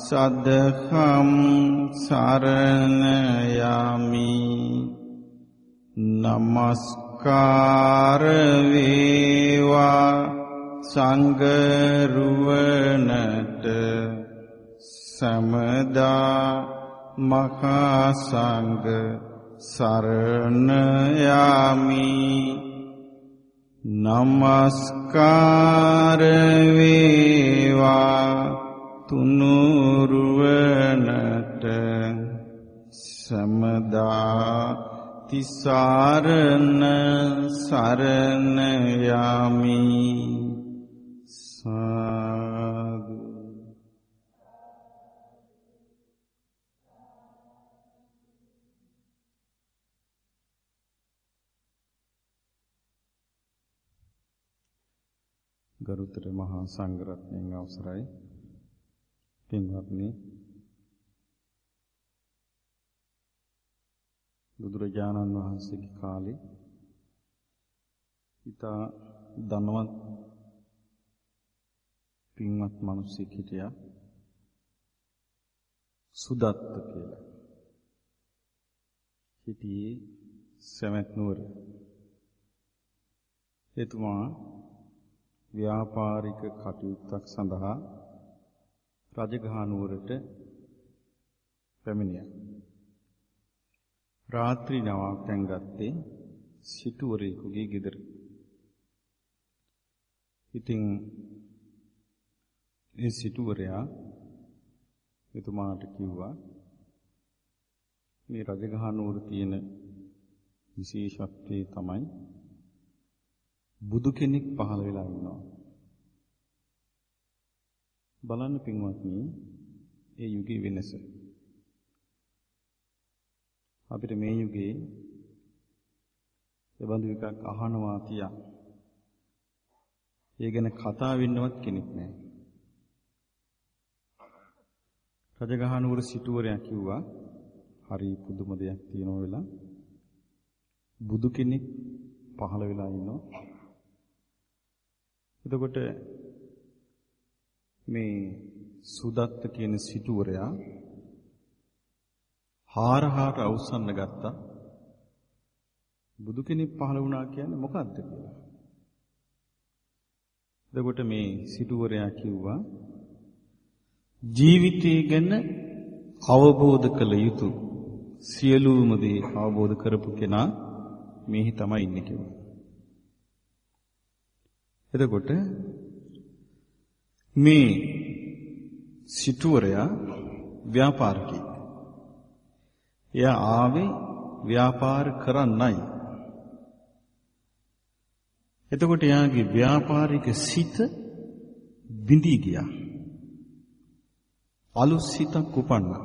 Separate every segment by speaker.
Speaker 1: සදහම් සරණ යමි නමස්කාර වේවා සංගරුවනට සමදා මහා සංඝ සරණ යමි නමස්කාර වේවා තුනුරුවනට සමදා තිසරණ සරණ යමි. සාදු. ගරුතර මහා සංඝරත්නයන් අවසරයි. පින්වත්නි බුදුරජාණන් වහන්සේගේ කාලේ ඊතා ධනවත් පින්වත් මිනිසෙක් හිටියා සුදත්ත කියලා. හිටියේ සවැත් නුවර. එතුමා ව්‍යාපාරික කටයුත්තක් සඳහා රජගහ නුවරට පැමිණියා. රාත්‍රී නවාතැන් ගත්තේ සිටුවරයෙකුගේ ගෙදර. ඉතින් ඒ සිටුවරයා එතුමාට කිව්වා මේ රජගහ නුවර තියෙන විශේෂත්වය තමයි බුදු කෙනෙක් පහළ වෙලා ඉන්නවා. බලන්න පින්වත්නි ඒ යුගයේ වෙනස. අපිට මේ යුගයේ එබඳු එකක් අහනවා තියා. ඒ ගැන කතා වෙන්නවත් කෙනෙක් නැහැ. රජගහනුවර සිටුවරයා කිව්වා හරි පුදුම දෙයක් තියෙනවා වෙලා බුදු කෙනෙක් පහළ වෙලා ඉන්නවා. එතකොට මේ සුදත්ත කියන සිටුවරයා හාරහාට අවසන්න ගත්තා. බුදු කෙනෙක් පහළ වුණා කියන්නේ මොකක්ද කියලා. එතකොට මේ සිටුවරයා කිව්වා ජීවිතය ගැන අවබෝධ කළ යුතු සියලුම දේ අවබෝධ කරපු කෙනා මෙහි තමයි ඉන්නේ කිව්වා. එතකොට මේ සිටුවරයා ව්‍යාපාරිකයෙක්. එයා ආවේ ව්‍යාපාර කරන්නයි. එතකොට එයාගේ ව්‍යාපාරික සිත බිඳී ගියා. අලුත් සිතක් උපන්නා.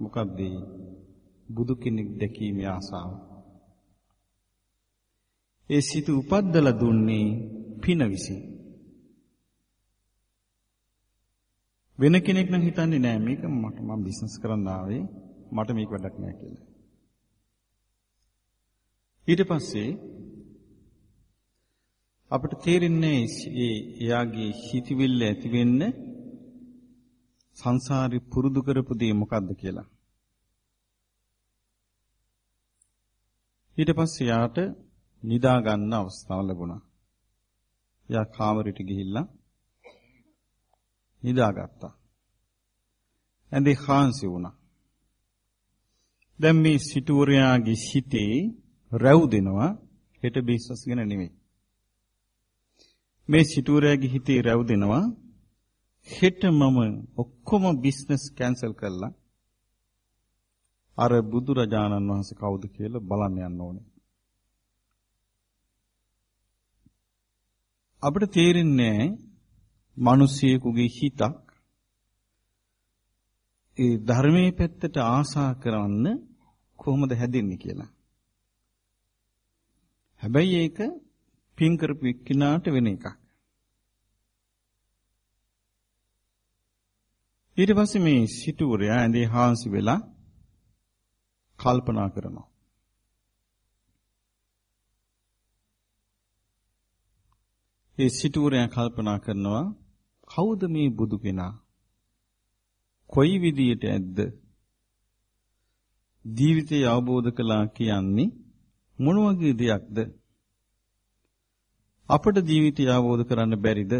Speaker 1: මොකක්ද බුදු කෙනෙක් දැකීමේ ආසාව. ඒ සිත උපද්දලා දුන්නේ පින විසින්. වෙන කෙනෙක් නම් හිතන්නේ නෑ මේක මට මම බිස්නස් කරන්න ආවේ මට මේක වැඩක් නෑ කියලා. ඊට පස්සේ අපිට තේරෙන්නේ ඒ එයාගේ හිතවිල්ල ඇති වෙන්න සංසාරේ පුරුදු කරපු දේ මොකද්ද කියලා. ඊට පස්සේ යාට නිදා ගන්න අවස්ථාව ලැබුණා. යා කාමරෙට ගිහිල්ලා නිදාගත්තා. ඇඳේ හාන්සි වුණා. දැන් මේ සිටුවරයාගේ හිතේ රැව් දෙනවා හෙට බිස්නස් ගැන නෙමෙයි. මේ සිටුවරයාගේ හිතේ රැව් දෙනවා හෙට මම ඔක්කොම බිස්නස් කැන්සල් කරලා අර බුදුරජාණන් වහන්සේ කවුද කියලා බලන්න යන්න ඕනේ. අපිට තේරෙන්නේ මිනිසියෙකුගේ හිතක් ඒ ධර්මයේ පැත්තට ආසා කරන්න කොහොමද හැදෙන්නේ කියලා. හැබැයි ඒක පින් කරපු එක්කිනාට වෙන එකක්. ඊට පස්සේ මේ සිටුවරයා ඇඳේ හාන්සි වෙලා කල්පනා කරනවා. ඒ සිටුවරයා කල්පනා කරනවා කවුද මේ බුදු කෙනා? කොයි විදියට ඇද්ද? ජීවිතය අවබෝධ කළා කියන්නේ මොන වගේ දෙයක්ද? අපට ජීවිතය අවබෝධ කරන්න බැරිද?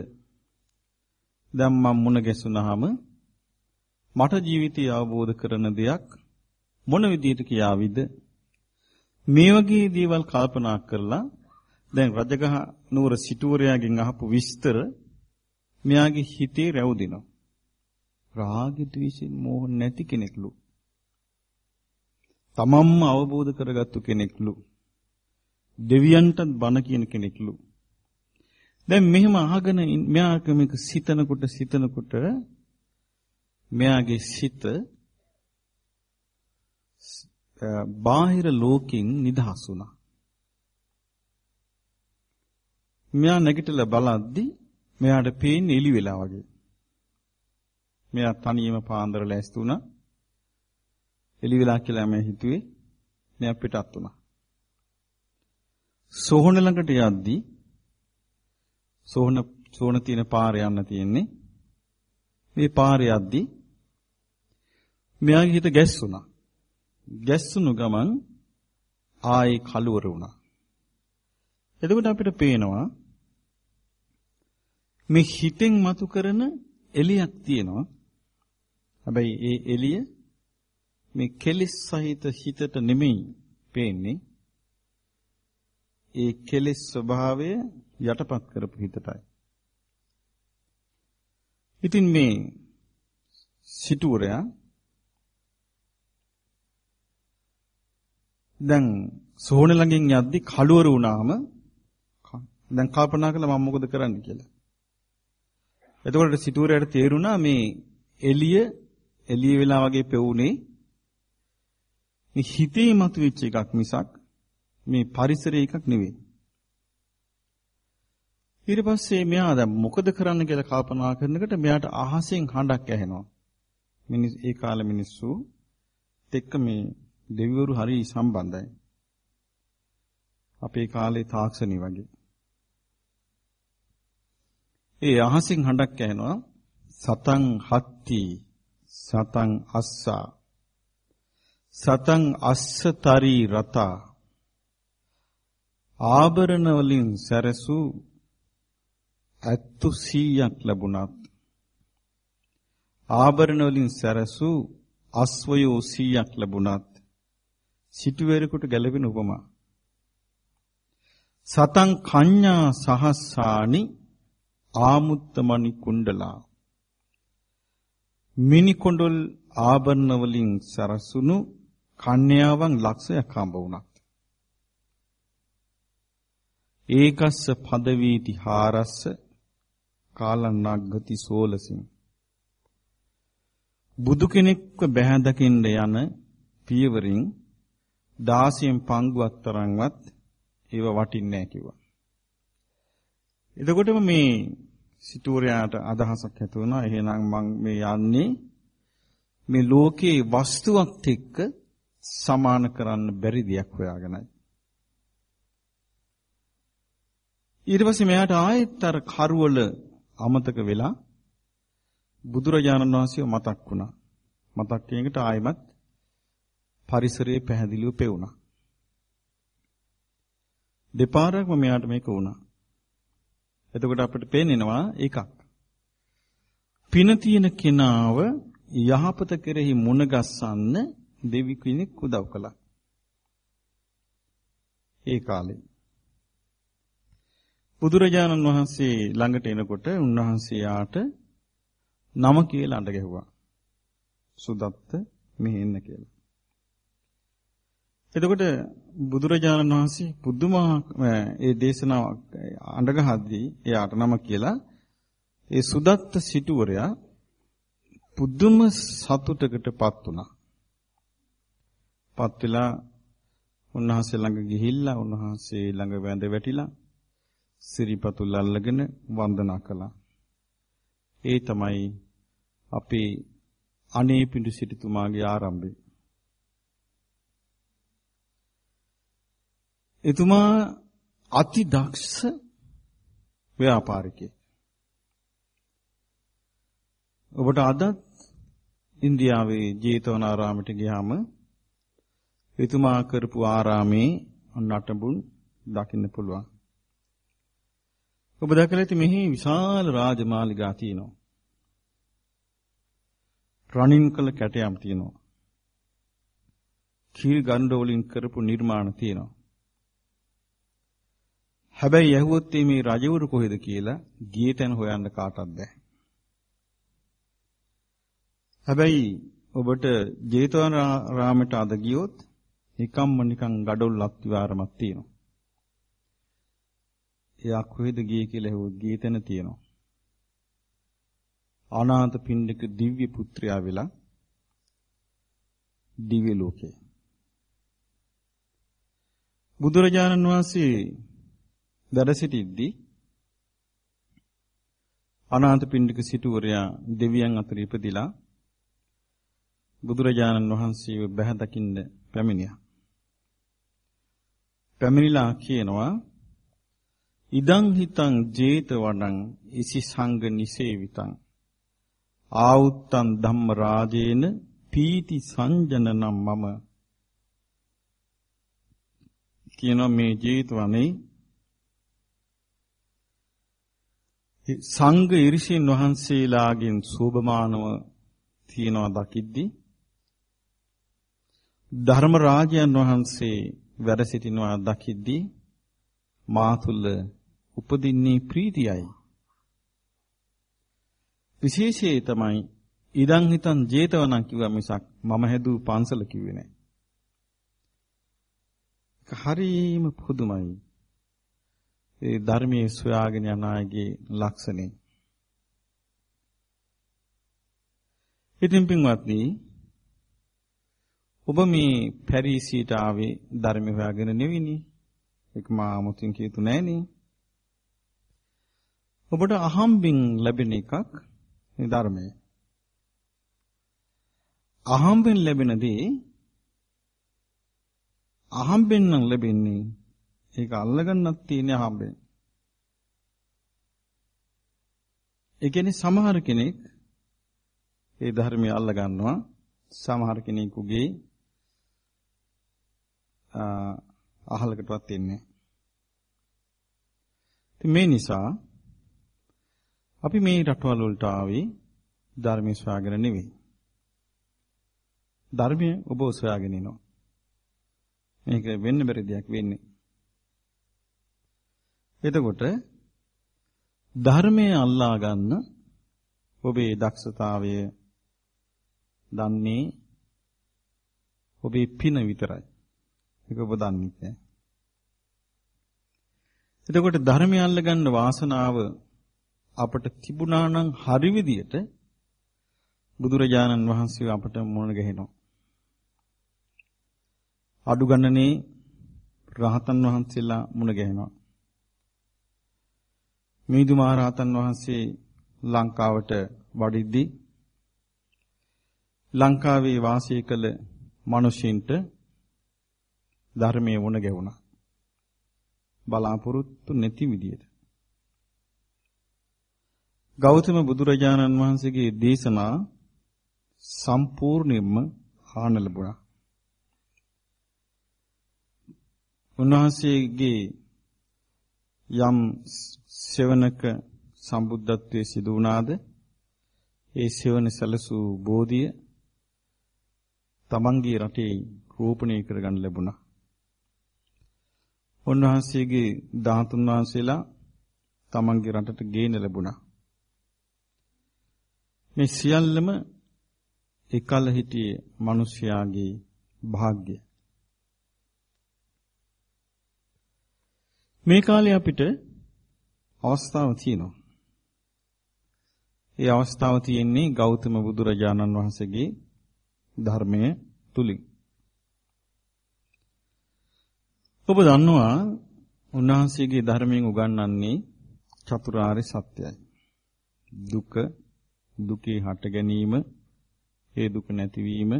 Speaker 1: දැන් මම මුණ ගැසුණාම මට ජීවිතය අවබෝධ කරන දෙයක් මොන විදියට කියාවිද? මේ වගේ දේවල් කල්පනා කරලා දැන් රජගහ නුවර සිටුවරයාගෙන් අහපු විස්තර මෙයාගේ හිතේ රැවුදිනවා. රාග ද්වේෂෙන් මෝහ නැති කෙනෙක්ලු. තමන්ම අවබෝධ කරගත්තු කෙනෙක්ලු. දෙවියන්ටත් බණ කියන කෙනෙක්ලු. දැන් මෙහෙම අහගෙන මෙයාක මේක සිතනකොට සිතනකොට මෙයාගේ සිත බාහිර ලෝකෙන් නිදහස් වුණා. මෙයා නැගිටලා බලද්දි මෙයාට පේන්නේ එලි වෙලා වගේ. මෙයා තනියම පාන්දර ලෑස්ති වුණා. එලි වෙලා කියලා මම හිතුවේ මෙයා පිටත් වුණා. සෝහන ළඟට යද්දී සෝහන සෝන තියෙන පාර යන්න තියෙන්නේ. මේ පාරේ යද්දී මෙයාගේ හිත ගැස්සුණා. ගැස්සුණු ගමන් ආයේ කලවර වුණා. එතකොට අපිට පේනවා මේ හිතෙන් මතු කරන එළියක් තියෙනවා. හැබැයි ඒ එළිය මේ කෙලිස් සහිත හිතට නෙමෙයි පේන්නේ. ඒ කෙලිස් ස්වභාවය යටපත් කරපු හිතටයි. ඉතින් මේ සිටුවරයා දැන් සෝහන ළඟින් යද්දි කලවර වුණාම දැන් කල්පනා කළා මම මොකද කරන්න කියලා. එතකොට සිටුවරයාට තේරුණා මේ එළිය එළිය වෙලා වගේ පෙවුනේ මේ හිතේ මතුවෙච්ච එකක් මිසක් මේ පරිසරයේ එකක් නෙවෙයි. ඊට පස්සේ මෙයා දැන් මොකද කරන්න කියලා කල්පනා කරනකොට මෙයාට අහසෙන් හඬක් ඇහෙනවා. මිනිස් ඒ කාලේ මිනිස්සු එක්ක මේ දෙවිවරු හරි සම්බන්ධයි. අපේ කාලේ තාක්ෂණي වගේ. ඒ අහසින් හඬක් ඇහෙනවා. සතං හත්ති සතං අස්සා. සතං අස්සතරි රතා. ආභරණ වලින් සැරසූ ඇත්තු 100ක් ලැබුණත් ආභරණ වලින් සැරසූ අස්වයෝ 100ක් ලැබුණත් සිටුවේරෙකුට ගැලපෙන උපමා. සතං කඤ්ඤා සහස්සානි ආමුත්තමණි කුණ්ඩලා මිනි කොණ්ඩල් ආභරණ වලින් සරසුණු කන්‍යාවන් ලක්ෂයක් හම්බ වුණා. ඒකස්ස පදවීති හාරස්ස කාලන්නග්ගති සෝලසින් බුදු කෙනෙක්ව බැහැ දකින්න යන පියවරින් 16න් පංගුවක් තරම්වත් ඒව වටින්නේ නැහැ කිව්වා. එතකොටම මේ සිටුවරයාට අදහසක් ඇති වුණා එහෙනම් මං මේ යන්නේ මේ ලෝකේ වස්තුවක් එක්ක සමාන කරන්න බැරි දෙයක් හොයාගෙනයි. ඊට පස්සේ මෙයාට ආයෙත් අර කරවල අමතක වෙලා බුදුරජාණන් වහන්සේව මතක් වුණා. මතක් කියනකට ආයෙමත් පරිසරයේ පැහැදිලිව පෙවුණා. දෙපාරක්ම මෙයාට මේක වුණා. එතකොට අපිට පේන්නේනවා එකක්. පින තියෙන කෙනාව යහපත කෙරෙහි මුණ ගස්සන්න දෙවි කෙනෙක් උදව් කළා. ඒ කාලේ බුදුරජාණන් වහන්සේ ළඟට එනකොට උන්වහන්සේ යාට නම කියලා අඬ ගැහුවා. සුදත්ත මෙහෙ එන්න කියලා. එතකොට බුදුරජාණන් වහන්සේ පුදුමා ඒ දේශනාව අඬගහද්දී එයාට නම කියලා ඒ සුදත්ත සිටුවරයා පුදුම සතුටකටපත් වුණා. පත් වෙලා උන්වහන්සේ ළඟ ගිහිල්ලා උන්වහන්සේ ළඟ වැඳ වැටිලා සිරිපතුල් අල්ලගෙන වන්දනා කළා. ඒ තමයි අපේ අනේ පිඬු සිටුතුමාගේ ආරම්භය. එතුමා අති දක්ෂ ව්‍යාපාරිකයෙක්. ඔබට අදත් ඉන්දියාවේ ජේතවනාරාමයට ගියාම එතුමා කරපු ආරාමේ නටබුන් දකින්න පුළුවන්. ඔබ දැකලා ඇති මෙහි විශාල රාජමාලිගා තියෙනවා. රණින් කළ කැටයම් තියෙනවා. කීල් ගණ්ඩ වලින් කරපු නිර්මාණ තියෙනවා. හැබැයි යහුවොත් මේ රජවරු කොහෙද කියලා ගියේ තැන හොයන්න කාටවත් බෑ. හැබැයි ඔබට ජේතවනාරාමයට අද ගියොත් නිකම්ම නිකන් gadol අත්විවරමක් තියෙනවා. එයා කොහෙද ගියේ කියලා ඇහුවොත් ගියේ තැන තියෙනවා. අනාථ පින්ඩික දිව්‍ය පුත්‍රයා වෙලා දිව්‍ය ලෝකේ. බුදුරජාණන් වහන්සේ දර සිටිද්දී අනාථ පින්ඩික සිටුවරයා දෙවියන් අතර ඉපදිලා බුදුරජාණන් වහන්සේව බැහැ දකින්න පැමිණියා. පැමිණිලා කියනවා ඉදං හිතං ජේත වඩං ඉසි සංග නිසේවිතං ආවුත්තං ධම්ම රාජේන පීති සංජනනම් මම කියනවා මේ ජේතවනේ සංඝ ඉරිසින් වහන්සේලාගෙන් සෝභමානව තියනවා දකිද්දී ධර්ම රාජයන් වහන්සේ වැඩ සිටිනවා දකිද්දී මා තුල උපදින්නේ ප්‍රීතියයි. විශේෂයේ තමයි ඉදන් හිතන් ජේතවනක් කිව්වා මිසක් මම හැදූ පන්සල කිව්වේ නෑ. හරීම පුදුමයි. ඒ ධර්මයේ සොයාගෙන යන අයගේ ලක්ෂණේ. ඉතින් පින්වත්නි ඔබ මේ පැරිසීට ආවේ ධර්ම හොයාගෙන නෙවෙයිනේ. ඒක මා 아무තින් කියතු නෑනේ. ඔබට අහම්බින් ලැබෙන එකක් මේ ධර්මය. අහම්බෙන් ලැබෙන දේ අහම්බෙන් නම් ලැබෙන්නේ ඒක අල්ලගන්නත් තියෙන අහම්බෙන්. ඒ කියන්නේ සමහර කෙනෙක් ඒ ධර්මය අල්ල ගන්නවා සමහර කෙනෙකුගේ අහලකටවත් එන්නේ නැහැ. මේ නිසා අපි මේ රටවල් වලට ආවේ ධර්මයේ සොයාගෙන නෙවෙයි. ධර්මය ඔබ සොයාගෙන ඉනවා. මේක වෙන්න බැරි දෙයක් වෙන්නේ. එතකොට ධර්මයේ අල්ලා ගන්න ඔබේ දක්ෂතාවය දන්නේ ඔබේ පින විතරයි. ඒක ඔබ දන්නේ නැහැ. එතකොට ධර්මය අල්ලගන්න වාසනාව අපට තිබුණා නම් හරි විදියට බුදුරජාණන් වහන්සේ අපට මුණ ගැහෙනවා. අඩු ගණනේ රහතන් වහන්සේලා මුණ ගැහෙනවා. මිහිඳු මහ රහතන් වහන්සේ ලංකාවට වඩිද්දී ලංකාවේ වාසය කළ මිනිසින්ට ධර්මයේ වුණ ගැවුණා. බලාපොරොත්තු නැති විදියට. ගෞතම බුදුරජාණන් වහන්සේගේ දේශනා සම්පූර්ණයෙන්ම ආන ලැබුණා. උන්වහන්සේගේ යම් සෙවණක සම්බුද්ධත්වයේ සිදු වුණාද ඒ සෙවණ සැලසූ බෝධිය තමන්ගේ රටේ රෝපණය කරගන්න ලැබුණා. උන්වහන්සේගේ ධාතුන් වහන්සේලා තමන්ගේ රටට ගේන ලැබුණා. මේ සියල්ලම එකල හිටියේ මිනිස්යාගේ වාග්ය. මේ කාලේ අපිට අවස්ථාව තියෙනවා. ඒ අවස්ථාව තියෙන්නේ ගෞතම බුදුරජාණන් වහන්සේගේ ධර්මයේ තුලින්. ඔබ දන්නවා උන්වහන්සේගේ ධර්මයෙන් උගන්වන්නේ චතුරාර්ය සත්‍යයි. දුක දුකේ හට ගැනීම ඒ දුක නැතිවීම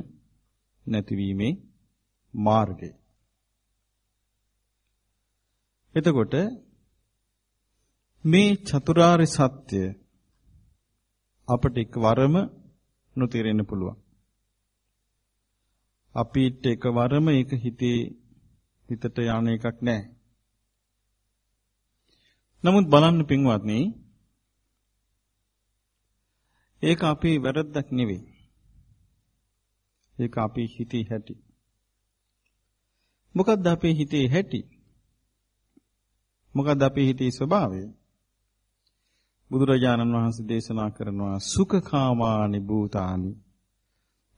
Speaker 1: නැතිවීමේ මාර්ගය. එතකොට මේ චතුරාර්ය සත්‍ය අපට එකවරම නොතේරෙන්න පුළුවන්. අපිට එකවරම ඒක හිතේ හිතට යන එකක් නෑ. නමුත් බලන්න පින්වත්නි ඒක අපේ වැරද්දක් නෙවෙයි. ඒක අපේ හිතේ හැටි. මොකක්ද අපේ හිතේ හැටි? මොකක්ද අපේ හිතේ ස්වභාවය? බුදුරජාණන් වහන්සේ දේශනා කරනවා සුඛකාමානි භූතානි.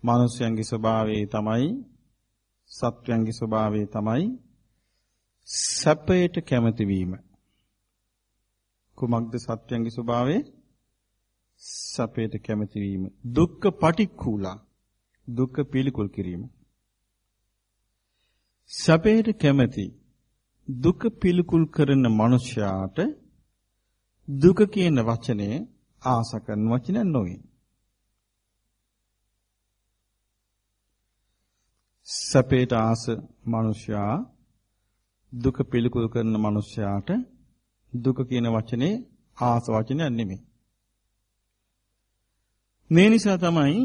Speaker 1: මානුෂයන්ගේ ස්වභාවය තමයි සත්වයන්ගේ ස්වභාවය තමයි සැපයට කැමති වීම. කුමක්ද සත්වයන්ගේ ස්වභාවය? සැපයට කැමති වීම. දුක්ඛ පටික්ඛූලා. දුක්ඛ පිළිකුල් කිරීම. සැපයට කැමති දුක පිළිකුල් කරන මනුෂ්‍යයාට දුක කියන වචනය ආස කරන වචනයක් නොවේ. සැපේට ආස මනුෂ්‍යයා දුක පිළිකුල් කරන මනුෂ්‍යයාට දුක කියන වචනේ ආස වචනයක් නෙමෙයි. මේ නිසා තමයි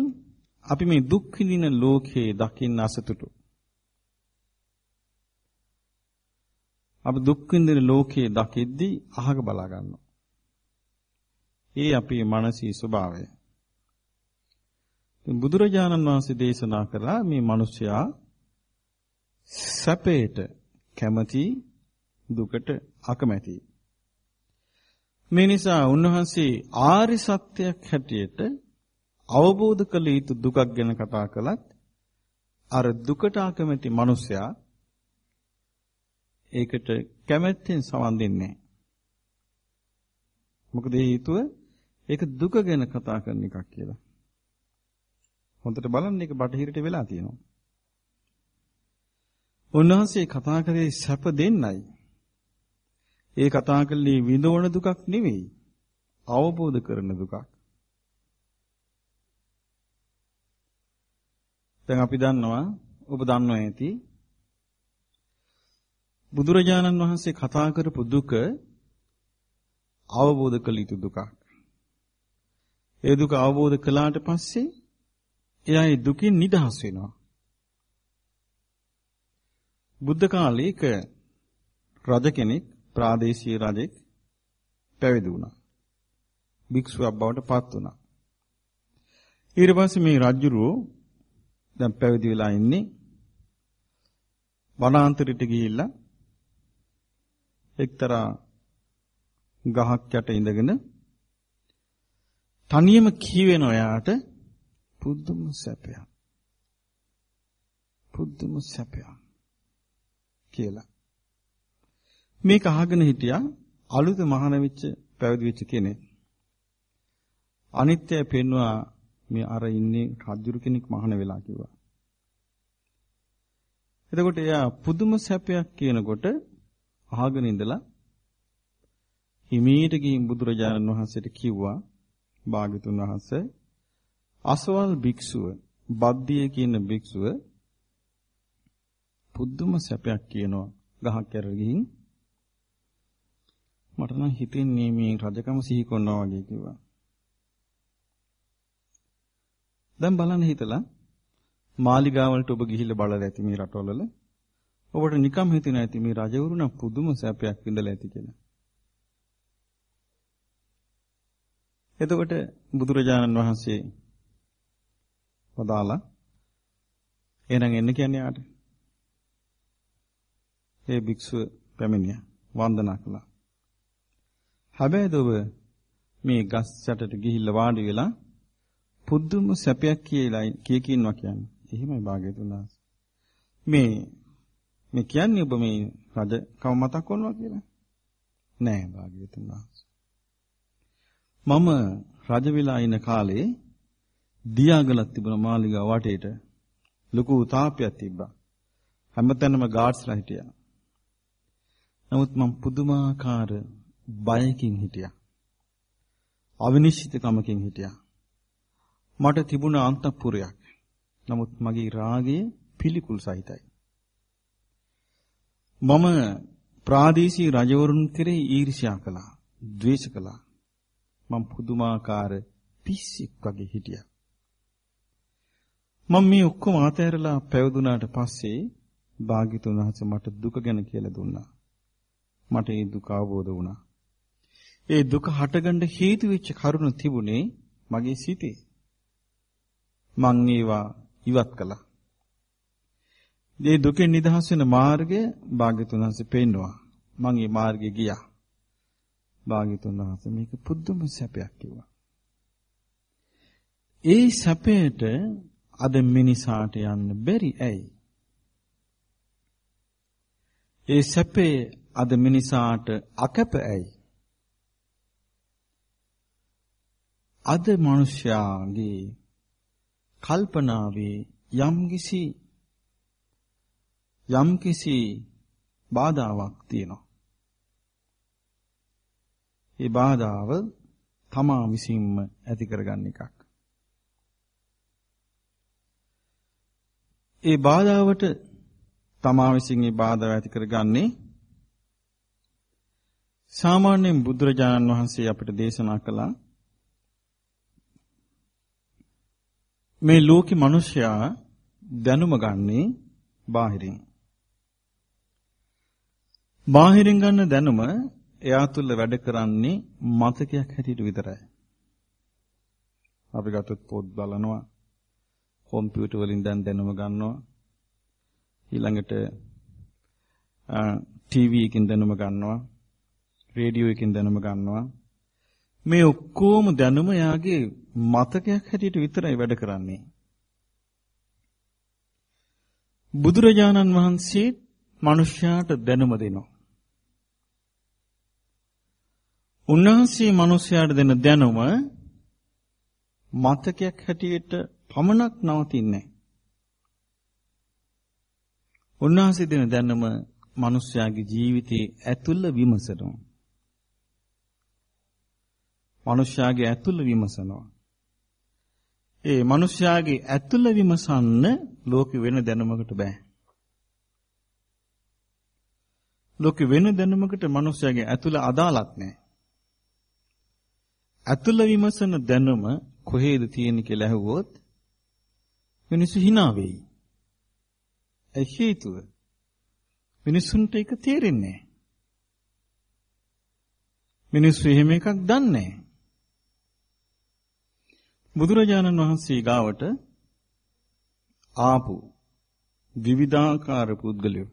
Speaker 1: අපි මේ දුක් විඳින ලෝකේ දකින්න අසතුටු. අපි දුක් විඳින ලෝකේ දකිද්දී අහක බලා ගන්නවා. ඒ අපේ මානසික ස්වභාවය. බුදුරජාණන් වහන්සේ දේශනා කළා මේ මිනිසයා සැපයට කැමති දුකට අකමැති. මේ නිසා උන්වහන්සේ ආරි සත්‍යයක් හැටියට අවබෝධ කළ යුතු දුකක් ගැන කතා කළත් අර දුකට අකමැති මිනිසයා ඒකට කැමැත්තෙන් සවන් දෙන්නේ නැහැ. මොකද හේතුව ඒක දුක ගැන කතා කරන එකක් කියලා. හොඳට බලන්න ඒක බටහිරට වෙලා තියෙනවා. උන්වහන්සේ කතා කරේ සැප දෙන්නයි. ඒ කතා කළේ විඳවන දුකක් නෙවෙයි. අවබෝධ කරන දුකක්. දැන් අපි දන්නවා ඔබ දන්නවා ඇති බුදුරජාණන් වහන්සේ කතා කරපු දුක අවබෝධ කළ යුතු දුකක්. ඒ දුක අවබෝධ කළාට පස්සේ එයා ඒ දුකින් නිදහස් වෙනවා. බුද්ධ කාලේක රජ කෙනෙක් ප්‍රාදේශීය රජෙක් පැවිදි වුණා. භික්ෂුවක් බවට පත් වුණා. ඊට පස්සේ මේ රජුරෝ දැන් පැවිදි වෙලා ඉන්නේ වනාන්තරයට ගිහිල්ලා එක්තරා ගහක් යට ඉඳගෙන තනියම කියවෙන ඔයාට පුදුම සැපයක්. පුදුම සැපයක් කියලා. මේක අහගෙන හිටියා අලුත මහාන වෙච්ච පැවිදි වෙච්ච කෙනෙක්. අනිත්‍ය පෙන්වා මේ අර ඉන්නේ රජුරු කෙනෙක් මහාන වෙලා කිව්වා. එතකොට එයා පුදුම සැපයක් කියනකොට අහගෙන ඉඳලා හිමීට ගිහින් බුදුරජාණන් වහන්සේට කිව්වා භාග්‍යතුන් වහන්සේ අසවල් භික්ෂුව බද්දිය කියන භික්ෂුව පුදුම සැපයක් කියනවා ගහක් කැර ගිහින් මට නම් හිතෙන්නේ මේ රජකම සිහි කරනවා වගේ කිව්වා. දැන් බලන්න හිතලා මාලිගාවලට ඔබ ගිහිල්ලා බලලා ඇති මේ රටවල ඔබට නිකම් හිතෙන ඇති මේ රජවරු නම් පුදුම සැපයක් විඳලා ඇති කියලා. එතකොට බුදුරජාණන් වහන්සේ වදාලා එහෙනම් එන්න කියන්නේ යාට. ඒ භික්ෂුව පැමිණියා වන්දනා කළා. හැබැයි ඔබ මේ ගස් යටට ගිහිල්ලා වාඩි වෙලා පුදුම සැපයක් කියලා කිය කින්නවා කියන්නේ. එහෙමයි භාග්‍යතුන් වහන්සේ. මේ මේ කියන්නේ ඔබ මේ රජ කම මතක් කරනවා කියලා? නෑ භාග්‍යතුන් වහන්සේ. මම රජ වෙලා ඉන කාලේ දියාගලක් තිබුණ මාලිගාව වටේට ලොකු තාපයක් තිබ්බා. හැමතැනම ගාඩ්ස්ලා හිටියා. නමුත් මම පුදුමාකාර බයකින් හිටියා. අවිනිශ්චිතකමකින් හිටියා. මට තිබුණ අන්තපුරයක්. නමුත් මගේ රාගය පිළිකුල් සහිතයි. මම ප්‍රාදේශීය රජවරුන් කෙරෙහි ඊර්ෂ්‍යා කළා, ද්වේෂ කළා. මම පුදුමාකාර පිස්සෙක් වගේ හිටියා. මම මේ ඔක්කොම අතහැරලා පැවිදුණාට පස්සේ භාග්‍යතුන් වහන්සේ මට දුක ගැන කියලා දුන්නා. මට ඒ දුක අවබෝධ වුණා. ඒ දුක හටගන්න හේතු වෙච්ච කරුණ තිබුණේ මගේ සිතේ. මං ඒවා ඉවත් කළා. මේ දුකෙන් නිදහස් වෙන මාර්ගය භාග්‍යතුන් වහන්සේ පෙන්නවා. මං ඒ මාර්ගේ ගියා. භාග්‍යතුන් වහන්සේ මේක පුදුම සැපයක් කිව්වා. ඒ සැපයට අද මිනිසාට යන්න බැරි ඇයි? ඒ සැපේ අද මිනිසාට අකැප ඇයි? අද මිනිස්යාගේ කල්පනාවේ යම්කිසි යම්කිසි බාධාවක් තියෙනවා. ඒ බාධාව තමා විසින්ම ඇති කරගන්න එකක්. ඒ බාධාවට තමා විසින් ඒ බාධාව ඇති කරගන්නේ සාමාන්‍යයෙන් බුදුරජාණන් වහන්සේ අපිට දේශනා කළා මේ ලෝකේ මිනිසයා දැනුම ගන්නේ බාහිරින්. බාහිරින් ගන්න දැනුම එයා තුල වැඩ කරන්නේ මතකයක් හැටියට විතරයි. අපි ගත්තොත් පොත් බලනවා, කම්පියුටර් වලින් දැන් දැනුම ගන්නවා. ඊළඟට ටීවී එකකින් දැනුම ගන්නවා. රේඩියෝ එකකින් දැනුම ගන්නවා. මේ ඔක්කොම දැනුම යාගේ මතකයක් හැටියට විතරයි වැඩ කරන්නේ. බුදුරජාණන් වහන්සේ මිනිස්යාට දැනුම දෙනවා. උන්වහන්සේ මිනිස්යාට දෙන දැනුම මතකයක් හැටියට පමණක් නවතින්නේ උන්වහන්සේ දෙන දැනුම මිනිස්යාගේ ජීවිතයේ ඇතුළ විමසනවා. මිනිස්යාගේ ඇතුළ විමසනවා. ඒ මිනිස්යාගේ ඇතුළ විමසන්න ලෝකෙ වෙන දැනුමකට බෑ. ලෝකෙ වෙන දැනුමකට මිනිස්යාගේ ඇතුළ අදාළත් නෑ. ඇතුළ විමසන දැනුම කොහේද තියෙන්නේ කියලා ඇහුවොත් මිනිස්සු hina වෙයි. ඒ හේතුව මිනිසුන්ට ඒක තේරෙන්නේ නැහැ. මිනිස්සු එහෙම එකක් දන්නේ නැහැ. බුදුරජාණන් වහන්සේ ගාවට ආපු විවිධාකාර පුද්ගලයෝ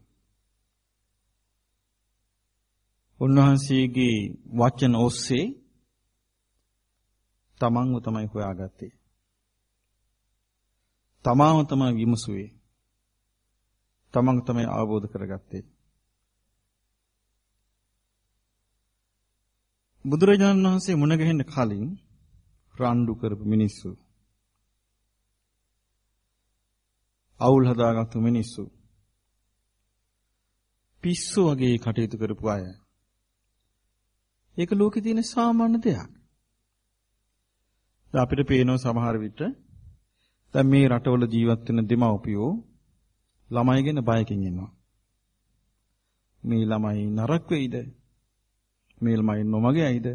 Speaker 1: උන්වහන්සේගේ වචන ඔස්සේ තමන්ව තමයි හොයාගත්තේ. තමාව තමයි විමසුවේ. තමන් තමයි අවබෝධ කරගත්තේ. බුදුරජාණන් වහන්සේ මුණ ගැහෙන්න කලින් රණ්ඩු කරපු මිනිස්සු. අවුල් හදාගත්තු මිනිස්සු. පිස්සු වගේ කටයුතු කරපු අය. ඒක ලෝකේ තියෙන සාමාන්‍ය දෙයක්. දැන් අපිට පේනවා සමහර විට දැන් මේ රටවල ජීවත් වෙන දෙමව්පියෝ ළමයි ගැන බයකින් ඉන්නවා. මේ ළමයි නරක වෙයිද? මේ ළමයි නොමග යයිද?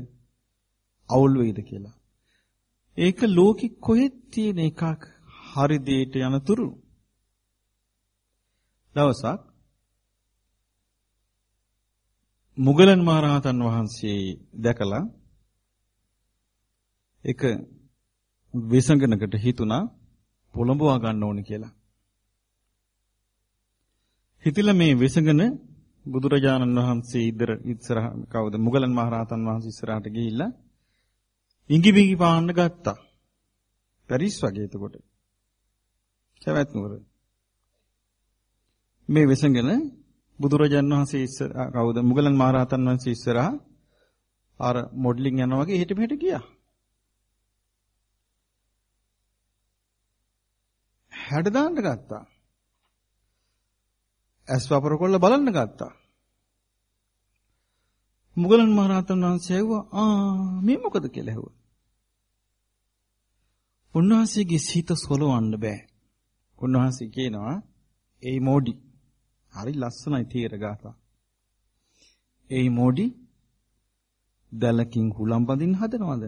Speaker 1: අවුල් වෙයිද කියලා. ඒක ලෝකෙ කොහෙත් තියෙන එකක් හරි දෙයට යනතුරු දවසක් මුගලන් මහරහතන් වහන්සේ දැකලා එක විසඟනකට හිතුණා පොළඹවා ගන්න ඕනේ කියලා. හිතිලා මේ විසඟන බුදුරජාණන් වහන්සේ ඉදර ඉස්සරහ කවුද මුගලන් මහරහතන් වහන්සේ ඉස්සරහට ගිහිල්ලා ඉඟි බිඟි පාන්න ගත්තා. පැරිස් වගේ එතකොට. සවැත් නුවර. මේ විසඟන බුදුරජාණන් වහන්සේ ඉස්සර කවුද මුගලන් මහරහතන් වහන්සේ ඉස්සරහා අර මොඩලින් යනවා වගේ හිට මෙහෙට ගියා. හැඩ දාන්න ගත්තා. ඇස් වපර කොල්ල බලන්න ගත්තා. මුගලන් මහරහතන් වහන්සේ ඇහුවා ආ මේ මොකද කියලා ඇහුවා. උන්වහන්සේගේ සිත සොලවන්න බෑ. උන්වහන්සේ කියනවා ඒ මොඩි හරි ලස්සනයි තීර ගාථා. ඒ මොඩි දැලකින් හුලම් බඳින්න හදනවද?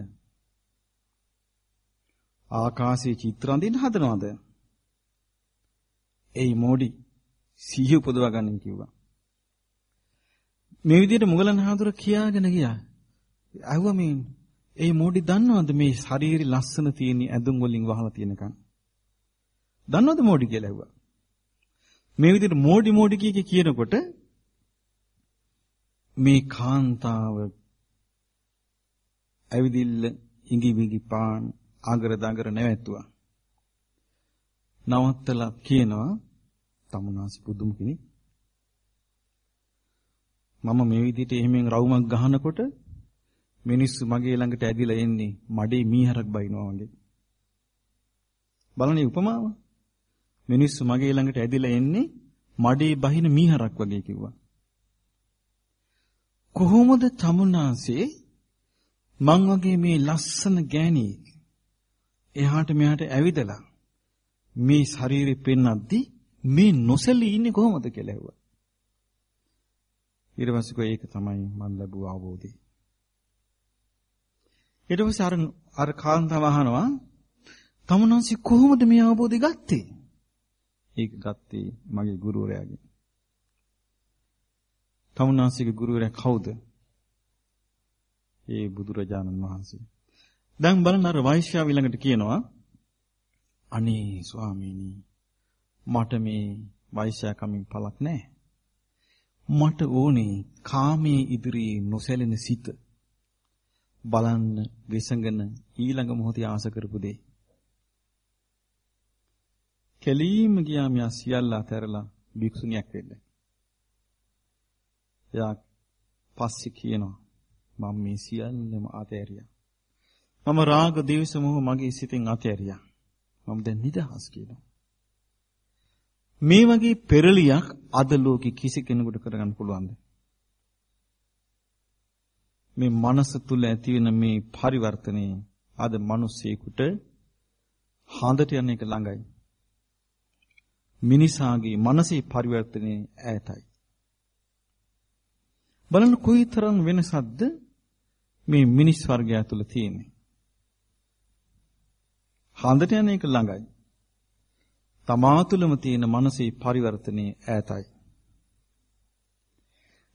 Speaker 1: ආකාශයේ චිත්‍ර අඳින්න හදනවද? ඒ මොඩි සිහිය උපදවා ගන්න කිව්වා. මේ විදිහට මුගලන් හාමුදුර කියාගෙන ගියා. අහුව මේ ඒ මොඩි දන්නවද මේ ශරීරي ලස්සන තියෙන ඇඳුම් වලින් වහලා තියෙනකන්? දන්නවද මොඩි කියලා ඇහුවා. මේ විදිහට මොඩි මොඩි කිය කියනකොට මේ කාන්තාව ඇවිදිල්ල ඉඟි විඟි පාන් අගර දඟර නැවැත්තුවා. නවත්තලා කියනවා තමුනාසි පුදුම කෙනෙක්. මම මේ විදිහට එහෙමෙන් රවුමක් ගහනකොට මිනිස්සු මගේ ළඟට ඇදිලා එන්නේ මඩේ මීහරක් බයිනවා වගේ. බලන්නේ උපමාව. මිනිස්සු මගේ ළඟට ඇදිලා එන්නේ මඩේ බහින මීහරක් වගේ කිව්වා. කොහොමද තමුනාසේ මං වගේ මේ ලස්සන ගෑණි එහාට මෙහාට ඇවිදලා මේ ශරීරෙ පෙන්නද්දි මේ නොසැලී ඉන්නේ කොහොමද කියලා ඇහුවා. ඊට පස්සේ කොයි ඒක තමයි මම ලැබුව අවබෝධය. ඊට පස්සේ අර අර කාන්තාව අහනවා තමුන්වන්සි කොහොමද මේ අවබෝධය ගත්තේ? ඒක ගත්තේ මගේ ගුරුවරයාගෙන්. තමුන්වන්සිගේ ගුරුවරයා කවුද? ඒ බුදුරජාණන් වහන්සේ. දැන් බලන්න අර වෛශ්‍යාව ළඟට කියනවා අනේ ස්වාමීනි මට මේ වෛශ්‍යාකමින් පළක් නැහැ. මට ඕනේ කාමයේ ඉදිරියේ නොසැලෙන සිත බලන්න විසඟන ඊළඟ මොහොතේ ආස කරපු දේ. කෙලීම ගියා මියා සියල්ල අතහැරලා භික්ෂුණියක් වෙන්න. එයා පස්සේ කියනවා මම මේ සියල්ලම අතහැරියා. මම රාග, දේශ, මොහ මගේ සිතෙන් අතහැරියා. මම දැන් නිදහස් කියනවා. මේ වගේ පෙරලියක් අද ලෝකෙ කිසි කෙනෙකුට කරගන්න පුළුවන්ද? මේ මනස තුල ඇති වෙන මේ පරිවර්තනය අද මිනිස්සෙකුට හඳට යන එක ළඟයි. මිනිසාගේ මනසේ පරිවර්තනය ඈතයි. බලන්න කොයිතරම් වෙනසක්ද මේ මිනිස් වර්ගය තුල තියෙන්නේ. හඳට යන එක ළඟයි. තමා තුළම තියෙන මනසේ පරිවර්තනයේ ඈතයි.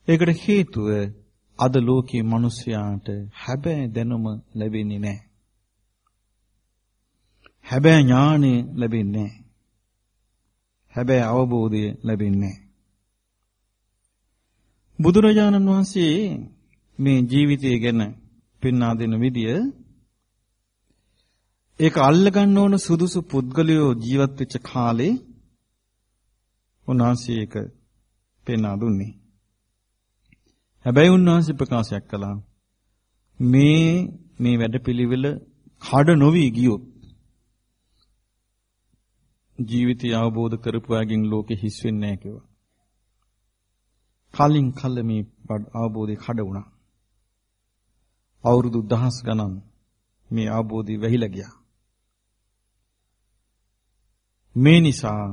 Speaker 1: ඒකට හේතුව අද ලෝකයේ මිනිස්යාට හැබෑ දැනුම ලැබෙන්නේ නැහැ. හැබෑ ඥානෙ ලැබෙන්නේ නැහැ. හැබෑ අවබෝධය ලැබෙන්නේ නැහැ. බුදුරජාණන් වහන්සේ මේ ජීවිතය ගැන පෙන්වා දෙන විදිය ඒක අල්ල ගන්න ඕන සුදුසු පුද්ගලයෝ ජීවත් වෙච්ච කාලේ උන්වහන්සේ ඒක පෙන්වා දුන්නේ. හැබැයි උන්වහන්සේ ප්‍රකාශයක් කළා මේ මේ වැඩපිළිවෙල කඩ නොවි ගියොත් ජීවිතය අවබෝධ කරපු අයගෙන් ලෝකෙ හිස් වෙන්නේ නැහැ කිව්වා. කලින් කල මේ අවබෝධය කඩ වුණා. අවුරුදු දහස් ගණන් මේ අවබෝධය වැහිලා ගියා. මේ නිසා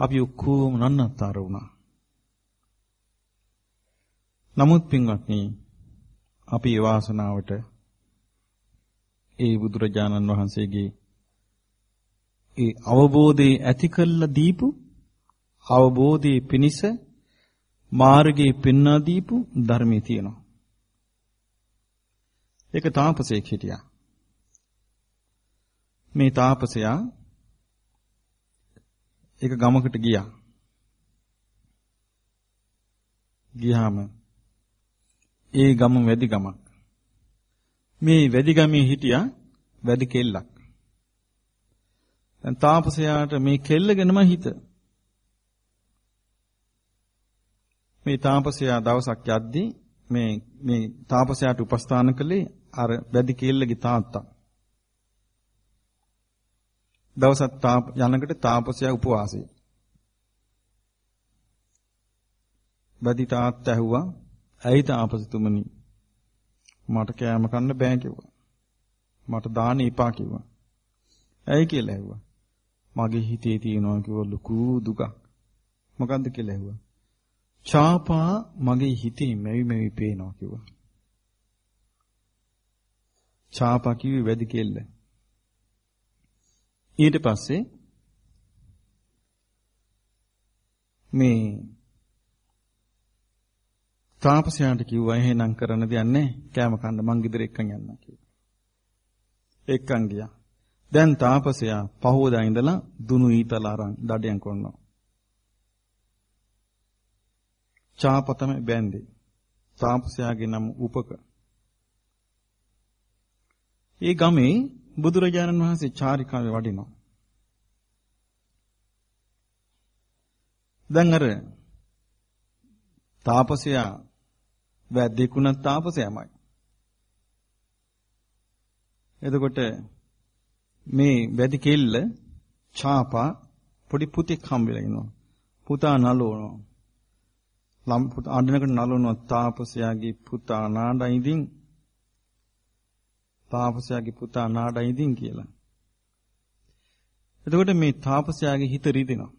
Speaker 1: අපි ඔක්කොම නන්නත්තර වුණා. නමුත් පින්වත්නි අපි වාසනාවට ඒ බුදුරජාණන් වහන්සේගේ ඒ අවබෝධය ඇති කළ දීපු අවබෝධයේ පිනිස මාර්ගයේ පෙන්වා දීපු ධර්මයේ තියෙනවා. ඒක තාපසයෙක් හිටියා. මේ තාපසයා එක ගමකට ගියා. ගියාම ඒ ගම වැඩි ගමක්. මේ වැඩි ගමේ හිටියා වැඩි කෙල්ලක්. දැන් තාපසයාට මේ කෙල්ල ගැනම හිත. මේ තාපසයා දවසක් යද්දී මේ මේ තාපසයාට උපස්ථාන කළේ අර වැඩි කෙල්ලගේ තාත්තා. දවසක් තාප යනකට තාපසයා උපවාසය. බදි තාත්ත ඇහුවා ඇයි තාපසතුමනි මට කෑම කන්න බෑ කිව්වා. මට දාන්න එපා කිව්වා. ඇයි කියලා ඇහුවා. මගේ හිතේ තියෙනවා කිව්ව ලොකු දුකක්. මොකද්ද කියලා ඇහුවා. චාපා මගේ හිතේ මෙවි මෙවි පේනවා කිව්වා. චාපා කිව්වේ වැඩි කෙල්ල. ඊට පස්සේ මේ තාපසයාට කිව්වා එහෙනම් කරන්න දෙයක් නැහැ. කෑම කන්න මං ගෙදර එක්කන් යන්නම් කිව්වා. එක්කන් ගියා. දැන් තාපසයා පහෝදා ඉඳලා දුනු ඊතල අරන් දඩයන් කරනවා. චාප තමයි බැන්දේ. තාපසයාගේ නම උපක. ඒ ගමේ බුදුරජාණන් වහන්සේ චාරිකාවේ වඩිනවා. දැන් අර තාපසයා වැද්දෙකුණත් තාපසයමයි. එතකොට මේ වැදි කෙල්ල ඡාපා පොඩි පුතෙක් හම්බෙලා ඉනවා. පුතා නලවනවා. ලම් පුතා අඬනකට නලවනවා තාපසයාගේ පුතා නාඩයිදින් තාපසයාගේ පුතා නාඩයිදින් කියලා. එතකොට මේ තාපසයාගේ හිත රිදෙනවා.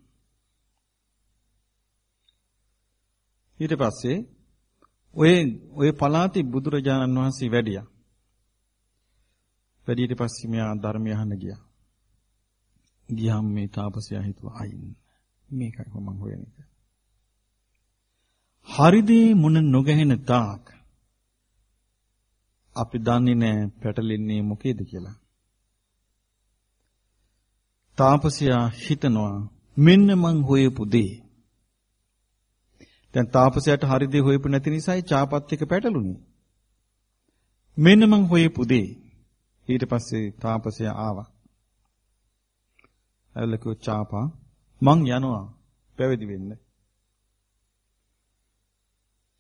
Speaker 1: ඊට පස්සේ ඔය ඔය පලාතේ බුදුරජාණන් වහන්සේ වැඩියා. වැඩියට පස්සේ මෙයා ධර්මය අහන්න ගියා. ගියාම මේ තාපසයා හිතුවා අයින් මේකයි මම හොයන එක. හරිදී මුණ නොගැහෙන තාක් අපි දන්නේ නැහැ පැටලෙන්නේ මොකේද කියලා. තාපසයා හිතනවා මෙන්න මං හොයපු දේ. දැන් තාපසයාට හරි දේ හොයපු නැති නිසායි චාපත් එක පැටළුනේ. මෙන්න මං හොයපු දේ. ඊට පස්සේ තාපසයා ආවා. ඇවිල්ලා කිව්වා චාපා මං යනවා පැවිදි වෙන්න.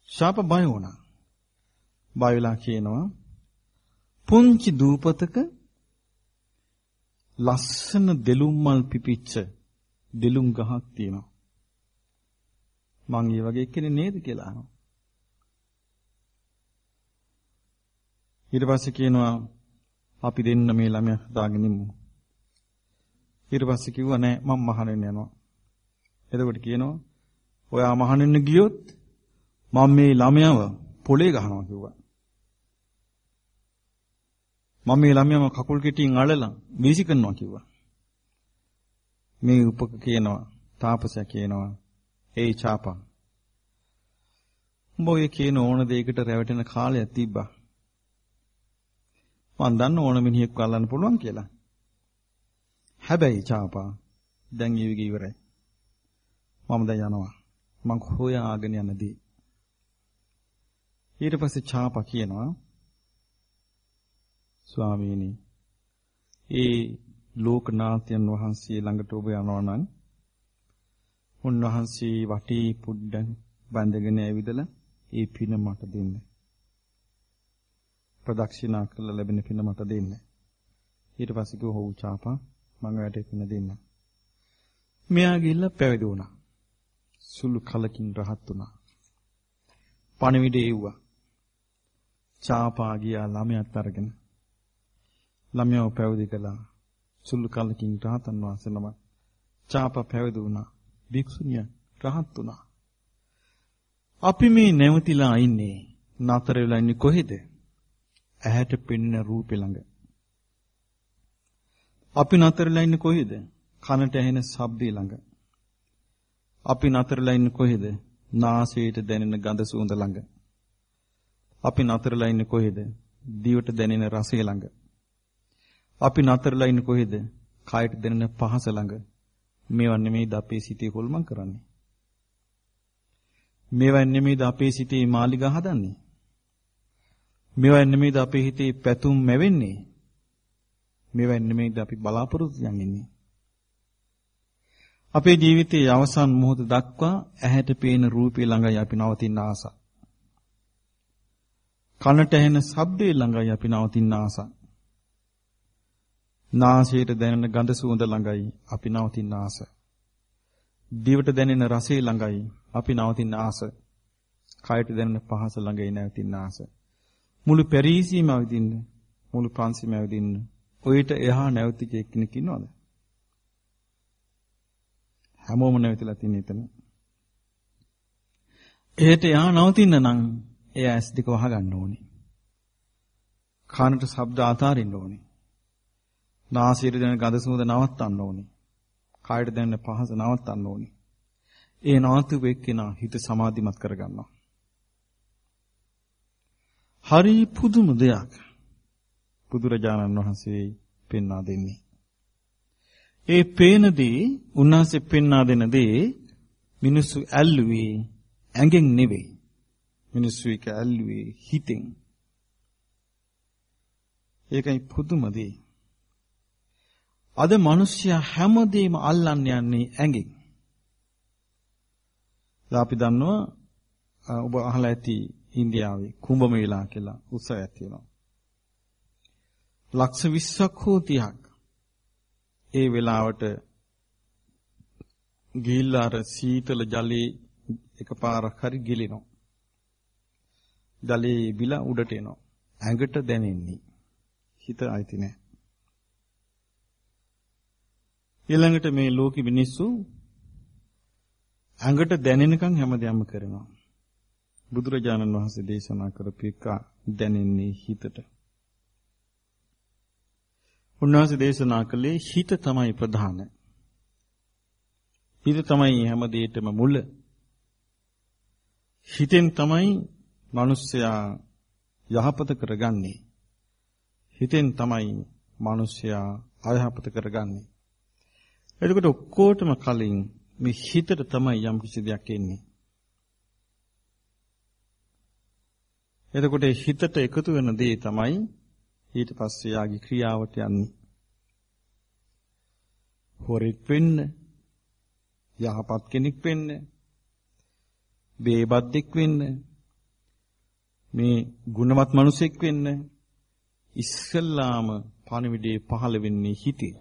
Speaker 1: ශාප බය වුණා. බය වෙලා කියනවා පුංචි දූපතක ලස්සන දෙලුම් මල් පිපිච්ච දෙලුම් ගහක් තියෙනවා. මං ඒ වගේ කෙනෙක් නේද කියලා අහනවා. ඊට පස්සේ කියනවා අපි දෙන්න මේ ළමයා හදාගෙන ඉමු. ඊට පස්සේ කිව්වා නෑ මම මහණෙන්න යනවා. එතකොට කියනවා ඔයා මහණෙන්න ගියොත් මම මේ ළමයාව පොලේ ගහනවා කිව්වා. මම මේ ළමයාව කකුල් කෙටියෙන් අල්ලලා වීසි කරනවා කිව්වා. මේ උපක කියනවා තාපසයා කියනවා ඒ චාපා. උඹ ඔය කියන ඕන දෙයකට රැවටෙන කාලයක් තිබ්බා. මං දන්න ඕන මිනිහෙක් අල්ලන්න පුළුවන් කියලා. හැබැයි චාපා දැන් ඊවිග ඉවරයි. මම දැන් යනවා. මං හොයාගෙන යනදී. ඊට පස්සේ චාපා කියනවා ස්වාමීනි ඒ ලෝකනාථයන් වහන්සේ ළඟට ඔබ යනවා නම් උන්වහන්සේ වටේ පුඩ්ඩන් බැඳගෙන ඇවිදලා ඒ පින මට දෙන්න. ප්‍රදක්ෂිනා කරලා ලැබෙන පින මට දෙන්න. ඊට පස්සේ කිව්ව හොව් චාපා මම ඔයාලට පින දෙන්න. මෙයා ගිහිල්ලා පැවිදි වුණා. සුළු කලකින් රහත් වුණා. පණිවිඩය එව්වා. චාපා ගියා ළමයාත් අරගෙන. ළමයාව පැවිදි කළා. සුළු කලකින් රහතන් වහන්සේ නම චාපා පැවිදි වුණා. භික්ෂුණිය රහත් වුණා. අපි මේ නැවතිලා ඉන්නේ නතර වෙලා ඉන්නේ කොහෙද? ඇහැට පෙනෙන රූපේ ළඟ. අපි නතරලා ඉන්නේ කොහෙද? කනට ඇහෙන ශබ්දේ ළඟ. අපි නතරලා ඉන්නේ කොහෙද? නාසයට දැනෙන ගඳ සුවඳ ළඟ. අපි නතරලා ඉන්නේ කොහෙද? දිවට දැනෙන රසය ළඟ. අපි නතරලා ඉන්නේ කොහෙද? කයට දැනෙන පහස ළඟ. මේවා නෙමෙයිද අපේ සිතේ හොල්මන් කරන්නේ. මේවා නෙමෙයිද අපේ සිතේ මාලිගා හදන්නේ. මේවා නෙමෙයිද අපේ හිතේ පැතුම් මැවෙන්නේ. මේවා නෙමෙයිද අපි බලාපොරොත්තු යන්නේ. අපේ ජීවිතයේ අවසන් මොහොත දක්වා ඇහැට පේන රූපේ ළඟයි අපි නවතින ආස. කනට ඇහෙන ශබ්දේ ළඟයි අපි නවතින ආස. නාසයට දැනෙන ගඳ සුවඳ ළඟයි අපි නවතින ආස. දිවට දැනෙන රසය ළඟයි අපි නවතින ආස. කයට දැනෙන පහස ළඟයි නැවතින ආස. මුළු පෙරීසීම අවදින්න මුළු ප්‍රංශීම අවදින්න ඔయిత එහා නැවතිච්ච එක්කෙනෙක් ඉන්නවද? හැමෝම නැවතිලා තින්නේ එතන. එහෙට එහා නවතින්න නම් එයා ඇස් දෙක වහගන්න ඕනේ. කනට ශබ්ද අතාරින්න ඕනේ. නාසයට දැනෙන ගඳ සුවඳ නවත්තන්න ඕනේ. කායට දැනෙන පහස නවත්තන්න ඕනේ. ඒ නවත්තු වෙක්කිනා හිත සමාධිමත් කරගන්නවා. හරි පුදුම දෙයක්. බුදුරජාණන් වහන්සේ පෙන්වා දෙන්නේ. ඒ පේන දේ උන්වහන්සේ පෙන්වා දෙන දේ මිනිස්සු ඇල්ලුවේ ඇඟෙන් නෙවෙයි. මිනිස්සු එක ඇල්ලුවේ හිතෙන්. ඒකයි පුදුම දේ. අද මිනිස්සයා හැමදේම අල්ලන්න යන්නේ ඇඟෙන්. අපි දන්නවා ඔබ අහලා ඇති ඉන්දියාවේ කුඹ මේලා කියලා උත්සවයක් තියෙනවා. ලක්ෂ 20ක් හෝ 30ක් ඒ වෙලාවට ගිහිල්ලා අර සීතල ජලයේ එකපාරක් හරි ගිලිනවා. ජලයේ බිලා උඩට එනවා. ඇඟට දැනෙන්නේ. හිත අයිති නැහැ. ඊළඟට මේ ලෝකෙ මිනිස්සු ඇඟට දැනෙනකන් හැමදේම කරනවා. බුදුරජාණන් වහන්සේ දේශනා කරපු එක දැනෙන්නේ හිතට. උන්වහන්සේ දේශනා කළේ හිත තමයි ප්‍රධාන. හිත තමයි හැම දෙයකම මුල. හිතෙන් තමයි මිනිස්සයා යහපත කරගන්නේ. හිතෙන් තමයි මිනිස්සයා අයහපත කරගන්නේ. එතකොට ඔක්කොටම කලින් මේ හිතට තමයි යම් කිසි දෙයක් එන්නේ. එතකොට හිතට එකතු වෙන දේ තමයි ඊට පස්සේ යාගේ ක්‍රියාවට යන්නේ. හොරෙක් වෙන්න, යහපත් කෙනෙක් වෙන්න, බේබද්දෙක් වෙන්න, මේ ගුණවත් මිනිසෙක් වෙන්න ඉස්සල්ලාම පණිවිඩේ පහළ වෙන්නේ හිතේ.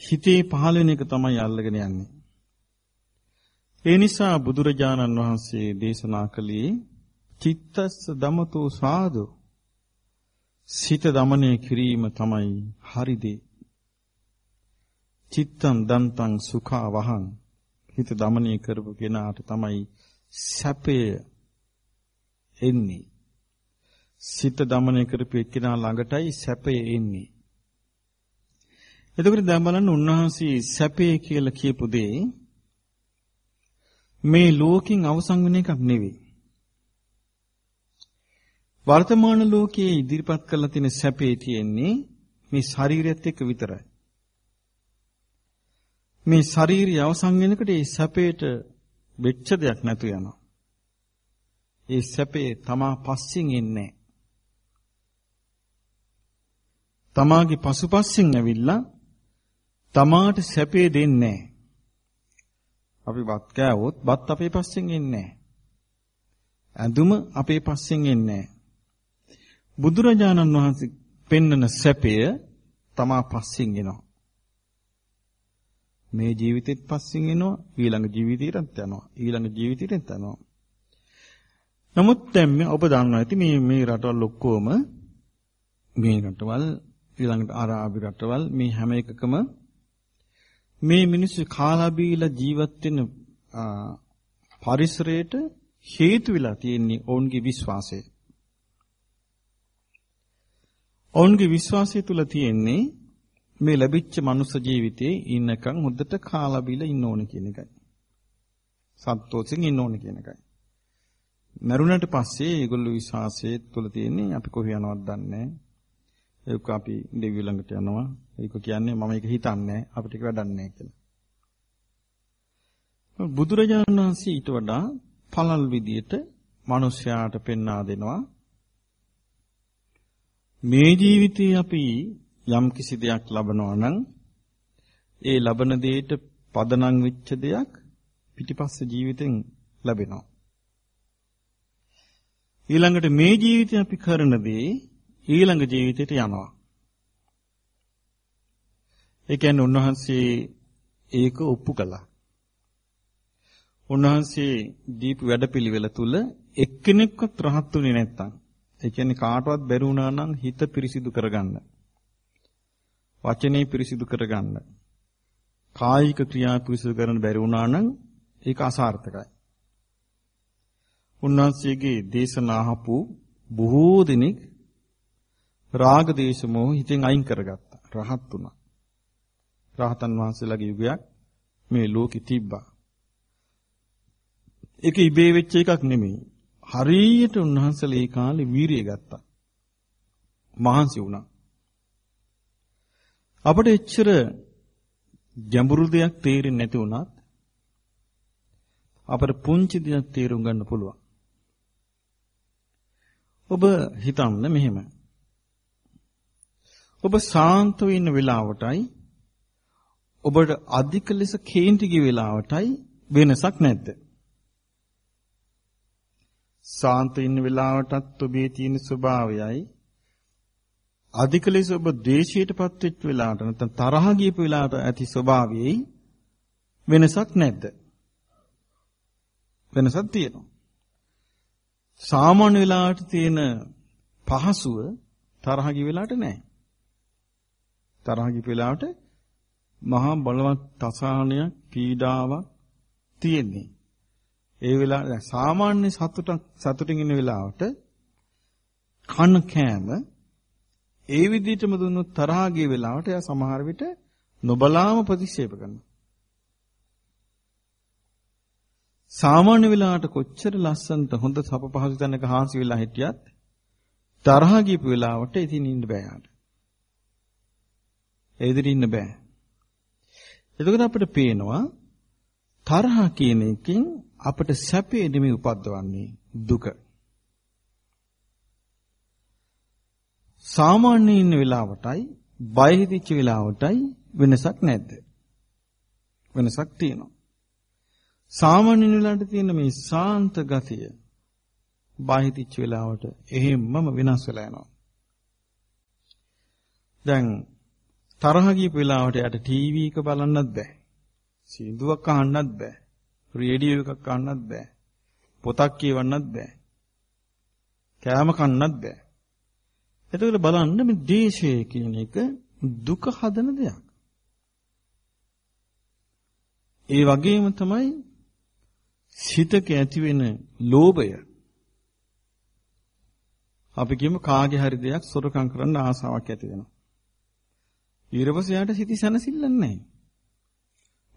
Speaker 1: හිතේ පහළ වෙන එක තමයි අල්ලගෙන යන්නේ. ඒ නිසා බුදුරජාණන් වහන්සේ දේශනා කළේ චිත්තස්ස දමතෝ සාදු සිත දමනය කිරීම තමයි හරිදේ. චිත්තං දන්තං සුඛා වහං හිත දමනය කරපු කෙනාට තමයි සැපය එන්නේ. සිත දමනය කරපු එක්කෙනා ළඟටයි සැපය එන්නේ. එතකොට දැන් බලන්න උන්වහන්සේ සැපේ කියලා කියපු දේ මේ ලෝකෙන් අවසන් වෙන එකක් නෙවෙයි. වර්තමාන ලෝකයේ ඉදිරිපත් කරලා තියෙන සැපේ තියෙන්නේ මේ ශරීරයත් එක්ක විතරයි. මේ ශාරීරිය අවසන් වෙනකොට ඒ සැපේට වෙච්ච දෙයක් නැතු යනවා. ඒ සැපේ තමා පස්සෙන් එන්නේ තමාගේ පසුපස්සෙන් ඇවිල්ලා තමාට සැපේ දෙන්නේ අපි බත් කෑවොත් බත් අපේ පස්සෙන් එන්නේ ඇඳුම අපේ පස්සෙන් එන්නේ බුදුරජාණන් වහන්සේ පෙන්නන සැපය තමා පස්සෙන් එනවා. මේ ජීවිතෙත් පස්සෙන් එනවා ඊළඟ ජීවිතයටත් යනවා ඊළඟ ජීවිතයටත් යනවා. නමුත් දැන් ඔබ දන්නවා ඇති මේ මේ රටවල් ඔක්කොම මේ රටවල් ඊළඟට අරාබි රටවල් මේ හැම එකකම මේ මිනිස්සු කාලා බීලා ජීවත් වෙන පරිසරයට හේතු වෙලා තියෙන්නේ ඔවුන්ගේ විශ්වාසය. ඔවුන්ගේ විශ්වාසය තුල තියෙන්නේ මේ ලැබිච්ච මනුස්ස ජීවිතේ ඉන්නකම් හොද්දට කාලා බීලා ඉන්න ඕන කියන එකයි. සන්තෝෂෙන් ඉන්න ඕන කියන එකයි. මරුණට පස්සේ ඒගොල්ලෝ විශ්වාසයේ තුල තියෙන්නේ අපි කොහේ යනවද දන්නේ ඒක අපි දෙවියෝ ළඟට යනවා. ඒක කියන්නේ මම ඒක හිතන්නේ අපිට ඒක වැඩක් නැහැ කියලා. බුදුරජාණන් වහන්සේ ඊට වඩා පළල් විදියට මිනිස්යාට පෙන්වා දෙනවා මේ ජීවිතේ අපි යම් කිසි දෙයක් ලබනවා නම් ඒ ලබන දෙයට පදනම් වෙච්ච දෙයක් පිටිපස්ස ජීවිතෙන් ලැබෙනවා. ඊළඟට මේ ජීවිතේ අපි කරන දේ ඊළඟ ජීවිතයට යනවා. ඒ කියන්නේ උන්වහන්සේ ඒක ඔප්පු කළා. උන්වහන්සේ දීප වැඩපිළිවෙල තුල එක්කෙනෙක්වත් රහත් උනේ නැත්තම් ඒ කියන්නේ කාටවත් බැරි වුණා නම් හිත පිරිසිදු කරගන්න. වචනේ පිරිසිදු කරගන්න. කායික ක්‍රියා පිරිසිදු කරන්න බැරි වුණා නම් ඒක අසාර්ථකයි. උන්වහන්සේගේ දේශනා අහපු බොහෝ දෙනෙක් රාග දේශ මොහ හිතෙන් අයින් කරගත්තා. රහත් වුණා. රහතන් වහන්සේලාගේ යුගයක් මේ ලෝකෙ තිබ්බා. ඒක ඉබේ වෙච්ච එකක් නෙමෙයි. හරියට උන්වහන්සේලා ඒ කාලේ වීරිය ගත්තා. මහන්සි වුණා. අපිට එච්චර ගැඹුරු දෙයක් තේරෙන්නේ නැති වුණත් අපට පුංචි දෙයක් තේරුම් ගන්න පුළුවන්. ඔබ හිතන්න මෙහෙම. ඔබ සාන්තව ඉන්න වෙලාවටයි ඔබට අධික ලෙස කේන්ති ගිය වෙලාවටයි වෙනසක් නැද්ද? සාන්ත ඉන්න වෙලාවටත් ඔබේ තියෙන ස්වභාවයයි අධික ලෙස ඔබ ද්වේෂයටපත් වෙච්ච වෙලාවට නැත්නම් තරහ ගියපු වෙලාවට ඇති ස්වභාවයයි වෙනසක් නැද්ද? වෙනසක් තියෙනවා. සාමාන්‍ය වෙලාවට තියෙන පහසුව තරහ ගිය වෙලාවට නැහැ. තරහ ගිය වෙලාවට මහා බලවත් තසාහනයක් පීඩාවක් තියෙන්නේ. ඒ වෙලාව සාමාන්‍ය සතුටක් සතුටින් ඉන්න වෙලාවට කන කෑම ඒ විදිහටම දුන්නොත් තරහා ගිය වෙලාවට එයා සමහර විට නොබලාම ප්‍රතික්ෂේප කරනවා. සාමාන්‍ය වෙලාවට කොච්චර ලස්සනට හොඳ සප පහසු තැනක හාන්සි වෙලා හිටියත් තරහා ගියපු වෙලාවට ඉතින් ඉන්න බෑ යාට. ඒ විදිහට ඉන්න බෑ. එතකොට අපිට පේනවා තරහ කියන එකෙන් අපිට සැපේ නෙමෙයි උපද්දවන්නේ දුක. සාමාන්‍ය ඉන්න වෙලාවටයි බය හිතෙච්ච වෙලාවටයි වෙනසක් නැද්ද? වෙනසක් තියෙනවා. සාමාන්‍ය වෙලාවට තියෙන මේ ශාන්ත ගතිය බය හිතෙච්ච වෙලාවට එහෙම්මම වෙනස් වෙලා යනවා. දැන් තරහ ගියපු වෙලාවට යට ටීවී එක බලන්නත් බෑ. සින්දුවක් අහන්නත් බෑ. රේඩියෝ එකක් අහන්නත් බෑ. පොතක් කියවන්නත් බෑ. කෑම කන්නත් බෑ. එතකොට බලන්න මේ දේශය කියන එක දුක හදන දෙයක්. ඒ වගේම තමයි සිතක ඇති වෙන ලෝභය. අපි කියමු කාගේ හරි දෙයක් සොරකම් කරන්න ආසාවක් ඇති වෙනවා. ඊට යාට සිටි සැනසෙල්ල නැහැ.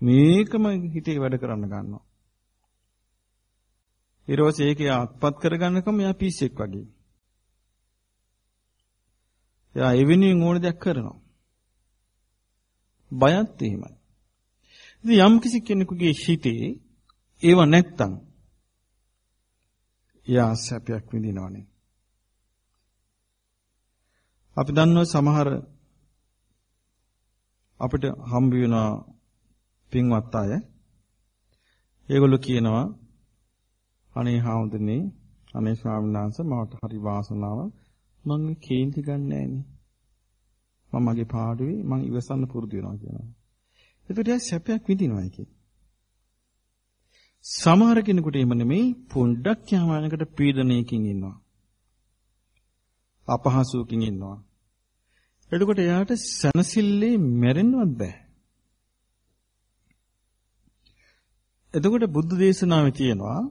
Speaker 1: මේකම හිතේ වැඩ කරන්න ගන්නවා. ඊට පස්සේ ඒක අත්පත් කරගන්නකම එයා පිස්සෙක් වගේ. එයා එවෙනුවෙන් ඕන දෙයක් කරනවා. බයත් එහෙමයි. ඉතින් යම් කිසි කෙනෙකුගේ හිතේ ඒව නැත්තම් එයා සැපයක් විඳිනවනේ. අපි දන්නවා සමහර අපිට හම්බ වෙන පින්වත් අය. ඒගොල්ලෝ කියනවා අනේ හාමුදුරනේ අනේ ස්වාමීන් වහන්සේ මට හරි වාසනාවක් මම කේන්ති ගන්නෑ නේ මම මගේ පාඩුවේ මම ඉවසන්න පුරුදු වෙනවා කියනවා. එතකොට එයා සැපයක් විඳිනවා ඒකේ සමහර කෙනෙකුට එහෙම නෙමෙයි පොඩ්ඩක් යමානකට පීඩනයකින් ඉන්නවා. අපහසුවකින් ඉන්නවා. එතකොට එයාට සනසිල්ලේ මැරෙන්නවත් බෑ. එතකොට බුද්ධ දේශනාවේ තියෙනවා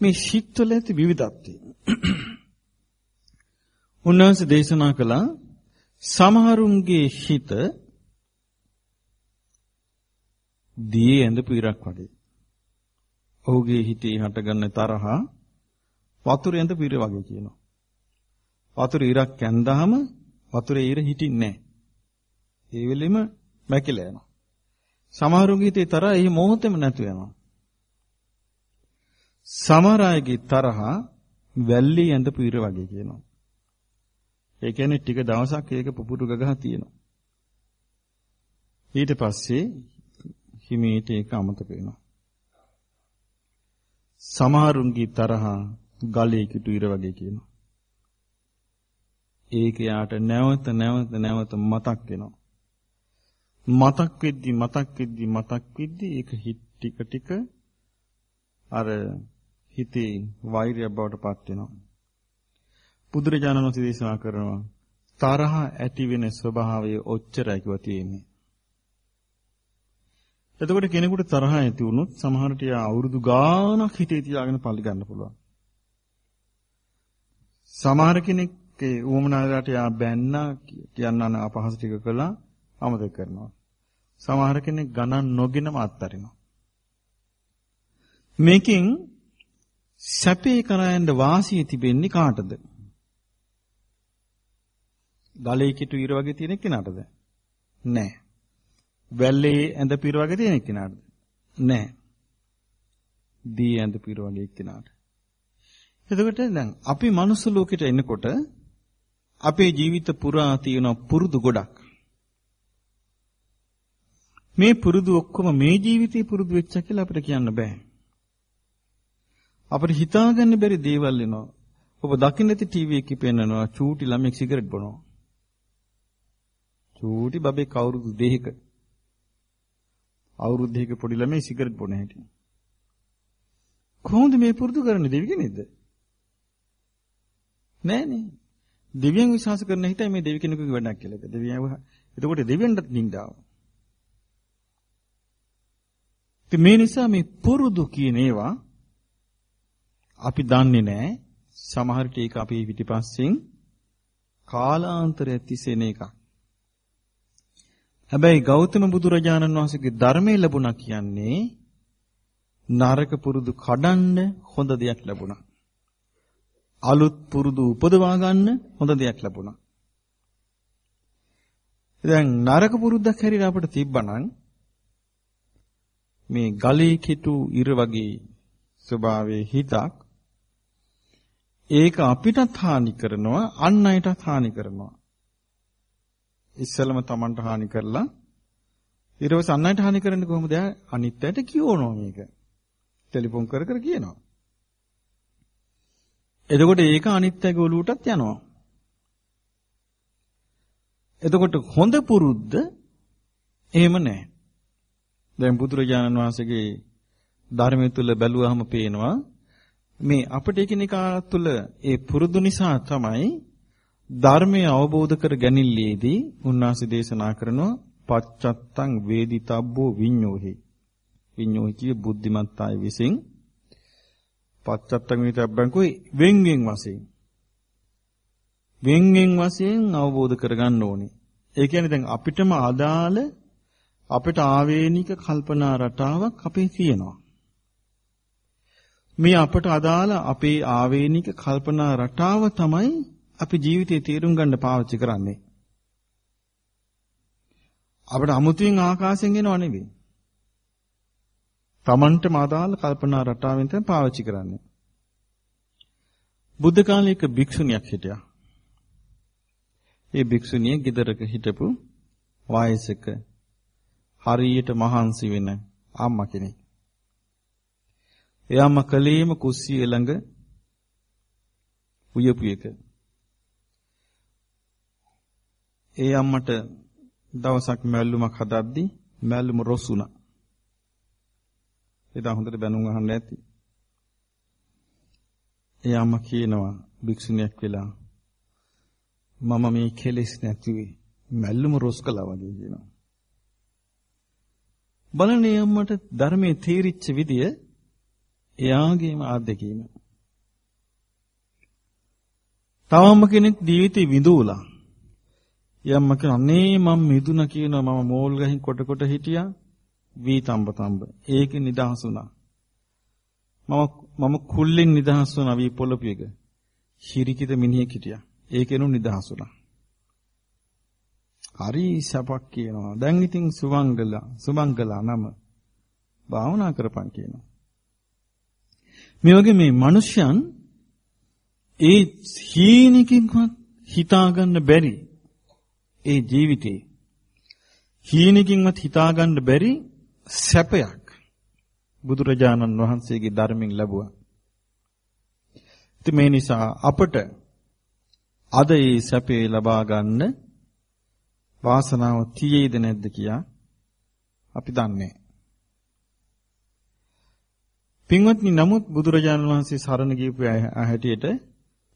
Speaker 1: මේ සිත්වල ඇති විවිධත්වය. උන්වහන්සේ දේශනා කළා සමහරුන්ගේ හිත දී ඇඳපු ඉරක් වගේ. ඔහුගේ හිතේ හටගන්න තරහ වතුර ඇඳපු ඉර වගේ කියනවා. වතුර ඉරක් ඇඳාම වතුරේ ඊර හිටින්නේ නැහැ. ඒ වෙලෙම මැකිලා යනවා. සමහරුගේ හිතේ තරහ ඒ මොහොතේම නැතු වෙනවා. සමහර අයගේ තරහ වැල්ලේ ඇඳපු ඉර වගේ කියනවා. ඒ කියන්නේ ටික දවසක් ඒක පුපුරු ගගහ තියෙනවා. ඊට පස්සේ හිමීට ඒක අමතක වෙනවා. සමහරුන්ගේ තරහ ගලේ කිටු ඉර වගේ කියනවා. ඒක යාට නැවත නැවත නැවත මතක් වෙනවා. මතක් වෙද්දි මතක් වෙද්දි මතක් වෙද්දි ඒක හිත ටික ටික අර හිතේ වෛරය බවට පත් වෙනවා. බුදුරජාණන් වහන්සේ දේශනා කරනවා තරහ ඇති වෙන ස්වභාවය ඔච්චරයි කිව්වා තියෙන්නේ. එතකොට කෙනෙකුට තරහ ඇති වුණොත් සමහරට යා අවුරුදු ගාණක් හිතේ තියාගෙන පල්ලි ගන්න පුළුවන්. සමහර කෙනෙක් ඒ උවමනාලට යා බැන්නා කියන්න අපහාස ටික කළා අමතක කරනවා. සමහර කෙනෙක් ගණන් නොගෙනම අත්හරිනවා. මේකෙන් සැපේ කරයන්ද වාසිය තිබෙන්නේ කාටද? ගලේ කිටු ඉර වගේ තියෙන කෙනාටද? නෑ. වැල්ලේ ඇඳ පිර වගේ තියෙන කෙනාටද? නෑ. දී ඇඳ පිර වගේ කෙනාට. එතකොට දැන් අපි මනුස්ස ලෝකෙට එනකොට අපේ ජීවිත පුරා තියෙන පුරුදු ගොඩක්. මේ පුරුදු ඔක්කොම මේ ජීවිතේ පුරුදු වෙච්ච කියලා අපිට කියන්න බෑ. අපිට හිතාගන්න බැරි දේවල් එනවා. ඔබ දකින්න ඇති ටීවී එකේ පෙන්නනවා චූටි ළමෙක් සිගරට් බොනවා. චූටි බබෙක් අවුරුදු දෙකක අවුරුදු දෙකක පොඩි ළමයි සිගරට් බොන හැටි. කොහොමද මේ පුරුදු කරන්නේ දෙවි කෙනෙක්ද? නෑනේ. දෙවියන් විශ්වාස කරන හිතයි මේ දෙවි කෙනෙකුගේ වැඩක් කියලා. දෙවියන් එතකොට දෙවියන්ටත් නින්දාව. ඉතින් මේ නිසා මේ පුරුදු කියන ඒවා අපි දන්නේ නැහැ. සමහර විට ඒක අපි පිටිපස්සෙන් කාලාන්තරය තිසෙන එකක්. හැබැයි ගෞතම බුදුරජාණන් වහන්සේගේ ධර්මයේ ලැබුණා කියන්නේ නරක පුරුදු කඩන්න හොඳ දෙයක් ලැබුණා. අලුත් පුරුදු උපදවා ගන්න හොඳ දෙයක් ලැබුණා. දැන් නරක පුරුද්දක් හැරිලා අපිට තිබ්බනම් මේ ගලේ කිටු ඉර වගේ ස්වභාවයේ හිතක් ඒක අපිටත් හානි කරනවා අන් අයටත් හානි කරනවා ඉස්සෙල්ලම Tamanට හානි කරලා ඊට පස්සේ අන් අයට හානි කරන්නේ කොහොමද? අනිත් අයට කියවනවා මේක. ටෙලිෆෝන් කර කර කියනවා. එතකොට ඒක අනිත් අයගේ ඔලුවටත් යනවා. එතකොට හොඳ පුරුද්ද එහෙම නැහැ. දැන් බුදුරජාණන් වහන්සේගේ ධර්මයේ තුල බැලුවහම පේනවා මේ අපිට එකිනෙකා තුල ඒ පුරුදු නිසා තමයි ධර්මය අවබෝධ කර ගැනීමේදී උන්වහන්සේ දේශනා කරනවා පච්චත්තං වේදිතබ්බෝ විඤ්ඤෝහි විඤ්ඤෝහි කිය බුද්ධිමත් අය විසින් පච්චත්තං වේදිතබ්බං කොයි වෙන් වෙන් වශයෙන් වෙන් වෙන් වශයෙන් අවබෝධ කරගන්න ඕනේ ඒ කියන්නේ දැන් අපිටම අදාළ අපිට ආවේනික කල්පනා රටාවක් අපේ තියෙනවා මේ අපට අදාළ අපේ ආවේනික කල්පනා රටාව තමයි අපි ජීවිතේ තීරුම් ගන්න පාවිච්චි කරන්නේ. අපිට අමුතුවෙන් ආකාශයෙන් එනව නෙවෙයි. Tamanට මාදාල කල්පනා රටාවෙන් තමයි පාවිච්චි කරන්නේ. බුද්ධ කාලයක භික්ෂුණියක් හිටියා. ඒ භික්ෂුණිය ගෙදරක හිටපු වයසක හරියට මහන්සි වෙන අම්මා කෙනෙක්. එයාම කලේම කුස්සිය ළඟ උයපු එක. ඒ අම්මට දවසක් මැල්ලුමක් හදද්දී මැල්ලුම රොසුණා. එදා හොඳට බැනුම් අහන්න ඇති. ඒ අම්මා කියනවා භික්ෂුණියක් වෙලා මම මේ කෙලෙස් නැතිවේ මැල්ලුම රොස් කළා වගේ කියනවා. බලන්නේ අම්මට ධර්මයේ තීරිච්ච විදිය එයාගේම ආද්දකීම. තවම කෙනෙක් ජීවිතේ විඳුලා යම්ම කියන්නේ මම මිදුන කියනවා මම මෝල් ගහින් කොට කොට හිටියා වී තඹ තඹ. ඒකේ නිදහස් වුණා. මම මම කුල්ලෙන් නිදහස් වුණා වී පොළොපු එක. හිරිකිත මිනිහෙක් හිටියා. ඒකෙනු නිදහස් වුණා. හරි සපක් කියනවා. දැන් ඉතින් සුමංගල සුමංගල නම භාවනා කරපන් කියනවා. මේ වගේ මේ මිනිස්යන් ඒ හීනකින්වත් හිතාගන්න බැරි ඒ ජීවිතේ හීනකින්වත් හිතාගන්න බැරි සැපයක් බුදුරජාණන් වහන්සේගේ ධර්මයෙන් ලැබුවා. ඉතින් මේ නිසා අපට අද මේ සැපේ ලබා ගන්න වාසනාව තියෙයිද නැද්ද කියා අපි දන්නේ. පින්වත්නි නමුත් බුදුරජාණන් වහන්සේ සරණ ගියපු හැටියට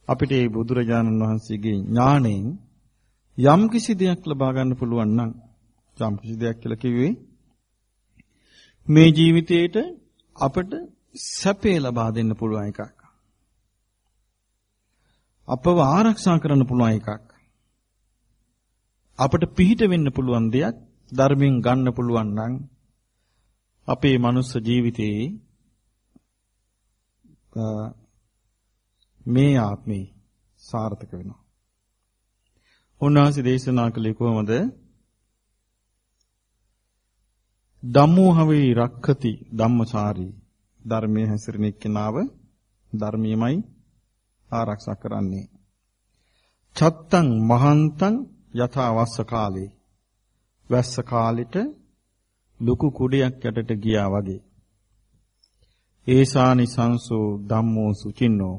Speaker 1: අපිට මේ බුදුරජාණන් වහන්සේගේ ඥාණයෙන් යම් කිසි දෙයක් ලබා ගන්න පුළුවන් නම් යම් කිසි දෙයක් කියලා කිව්වේ මේ ජීවිතේට අපට සැපේ ලබා දෙන්න පුළුවන් එකක්. අපව ආරක්ෂා කරන්න පුළුවන් එකක්. අපට පිහිට වෙන්න පුළුවන් දෙයක් ධර්මයෙන් ගන්න පුළුවන් නම් අපේ මනුස්ස ජීවිතයේ මේ ආත්මේ සාර්ථක වෙනවා. උන්වහන්සේ දේශනා කළේ කොහොමද? ධම්මෝහවේ රක්ඛති ධම්මචාරී ධර්මයේ හැසිරෙන එක්කෙනාව ධර්මියමයි ආරක්ෂා කරන්නේ. චත්තං මහන්තං යථා වස්ස කාලේ වැස්ස කාලෙට ලොකු කුඩයක් යටට ගියා වගේ. ඒසානි සංසෝ ධම්මෝ සුචින්නෝ